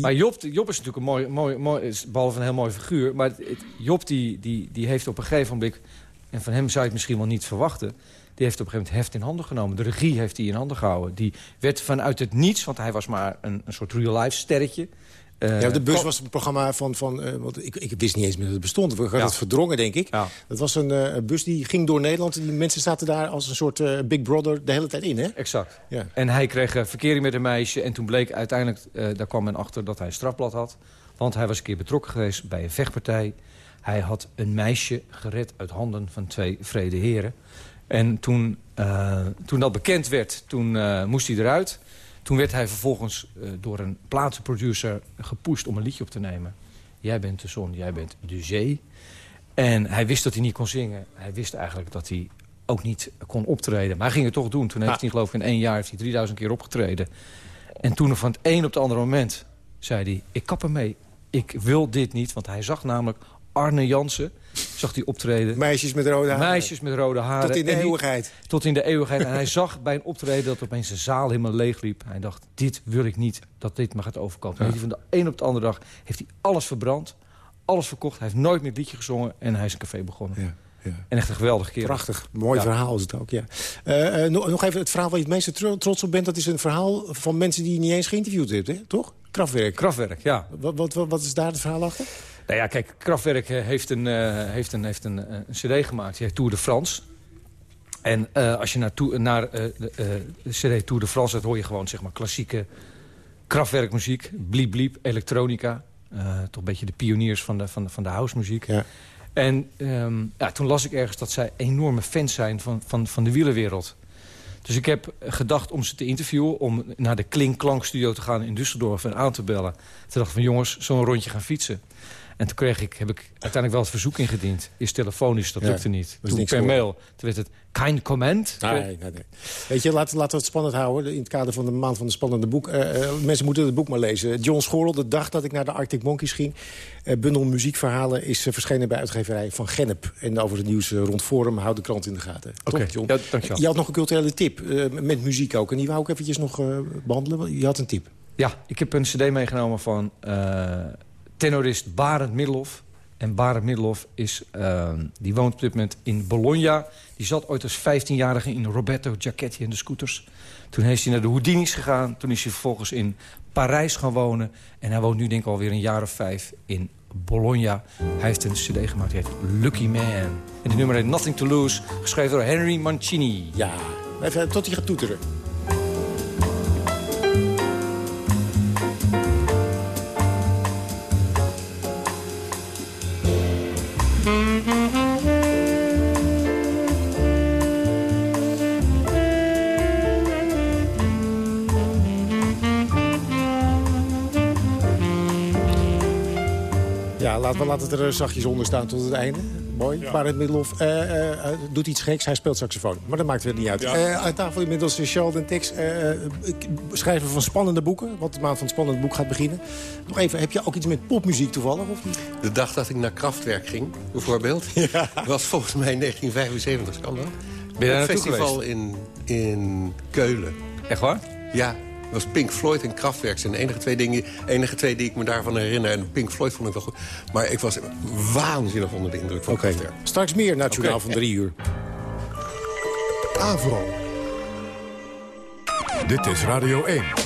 Maar Job, Job is natuurlijk een mooi, mooi, mooi is behalve een heel mooi figuur. Maar het- Job die, die, die heeft op een gegeven moment... en van hem zou je het misschien wel niet verwachten... die heeft op een gegeven moment heft in handen genomen. De regie heeft hij in handen gehouden. Die werd vanuit het niets, want hij was maar een, een soort real-life sterretje... eh, ja, de bus was een programma van... van eh, want ik, ik wist niet eens meer dat het bestond. We hadden Ja. het verdrongen, denk ik. Ja. Dat was een eh, bus die ging door Nederland. Die mensen zaten daar als een soort Big Brother de hele tijd in, hè? Exact. Ja. En hij kreeg verkering met een meisje. En toen bleek uiteindelijk, daar kwam men achter dat hij een strafblad had. Want hij was een keer betrokken geweest bij een vechtpartij. Hij had een meisje gered uit handen van twee vrede heren. En toen, eh, toen dat bekend werd, toen eh, moest hij eruit. Toen werd hij vervolgens eh, door een platenproducer gepusht om een liedje op te nemen. Jij bent de zon, jij bent de zee. En hij wist dat hij niet kon zingen. Hij wist eigenlijk dat hij ook niet kon optreden. Maar hij ging het toch doen. Toen heeft hij geloof ik in één jaar heeft hij 3000 keer opgetreden. En toen van het een op het andere moment zei hij... ik kap ermee, ik wil dit niet. Want hij zag namelijk Arne Jansen, zag hij optreden. Meisjes met rode haren. Meisjes met rode haren. Tot in de die- eeuwigheid. Tot in de eeuwigheid. En hij zag bij een optreden dat opeens de zaal helemaal leeg liep. Hij dacht, dit wil ik niet, dat dit me gaat overkomen. Van de een op de andere dag heeft hij alles verbrand. Alles verkocht. Hij heeft nooit meer het liedje gezongen. En hij is een café begonnen. En echt een geweldige keer. Prachtig. Mooi Ja. verhaal is het ook, ja. Eh, eh, nog, even het verhaal waar je het meeste tro- trots op bent. Dat is een verhaal van mensen die je niet eens geïnterviewd hebt, hè? toch? Kraftwerk. Kraftwerk, ja. Wat, wat, wat, wat is daar het verhaal achter? Nou ja, kijk, Kraftwerk eh, heeft een, eh, heeft een, heeft een, eh, een cd gemaakt. Die heet Tour de France. En als je naar, toe- naar de, de cd Tour de France... dat hoor je gewoon zeg maar, klassieke krachtwerkmuziek. Bliep, bliep, elektronica. Toch een beetje de pioniers van de, van de, van de housemuziek. Ja. En ehm, ja, toen las ik ergens dat zij enorme fans zijn van, van, van de wielerwereld. Dus ik heb gedacht om ze te interviewen... om naar de Klink Studio te gaan in Düsseldorf en aan te bellen. Toen dacht ik van jongens, zo'n rondje gaan fietsen. En toen kreeg ik, heb ik uiteindelijk wel het verzoek ingediend. Is telefonisch, dat lukte niet. Toen per mail, toen werd het kein comment. Nee, nee, nee. Weet je, laten, laten we het spannend houden. In het kader van de maand van de spannende boek. Eh, mensen moeten het boek maar lezen. John Schorl, de dag dat ik naar de Arctic Monkeys ging. eh, bundel muziekverhalen is verschenen bij uitgeverij Van Gennep. En over het nieuws rond Forum, houd de krant in de gaten. Oké, Toch, John? ja, dankjewel. Je had nog een culturele tip, met muziek ook. En die wou ik eventjes nog eh, behandelen. Je had een tip. Ja, ik heb een cd meegenomen van tenorist Barend Middelhoff. En Barend Middelhoff is, eh, die woont op dit moment in Bologna. Die zat ooit als 15-jarige in Roberto Giacchetti en de Scooters. Toen is hij naar de Houdini's gegaan. Toen is hij vervolgens in Parijs gaan wonen. En hij woont nu denk ik alweer een jaar of vijf in Bologna. Hij heeft een cd gemaakt, die heet Lucky Man. En de nummer heet Nothing to Lose, geschreven door Henry Mancini. Ja, even tot hij gaat toeteren. Ja, laten we laten het er zachtjes onder staan tot het einde. Mooi. Ja. Barend Middelhoff eh, eh, eh, doet iets geks. Hij speelt saxofoon. Maar dat maakt het niet uit. Ja. Eh, aan tafel inmiddels is Sheldon Tex. schrijver van spannende boeken. Want de maand van het spannende boek gaat beginnen. Nog even, heb je ook iets met popmuziek toevallig? Of niet? De dag dat ik naar Kraftwerk ging, bijvoorbeeld, was volgens mij in 1975, kan dat? Ben je daar Een festival in, in Keulen. Echt waar? Ja, het was Pink Floyd en Kraftwerk. zijn de enige twee, dingen, enige twee die ik me daarvan herinner. En Pink Floyd vond ik wel goed. Maar ik was waanzinnig onder de indruk van Oké. Kraftwerk. Straks meer nationaal van drie uur. Avro. Dit is Radio 1.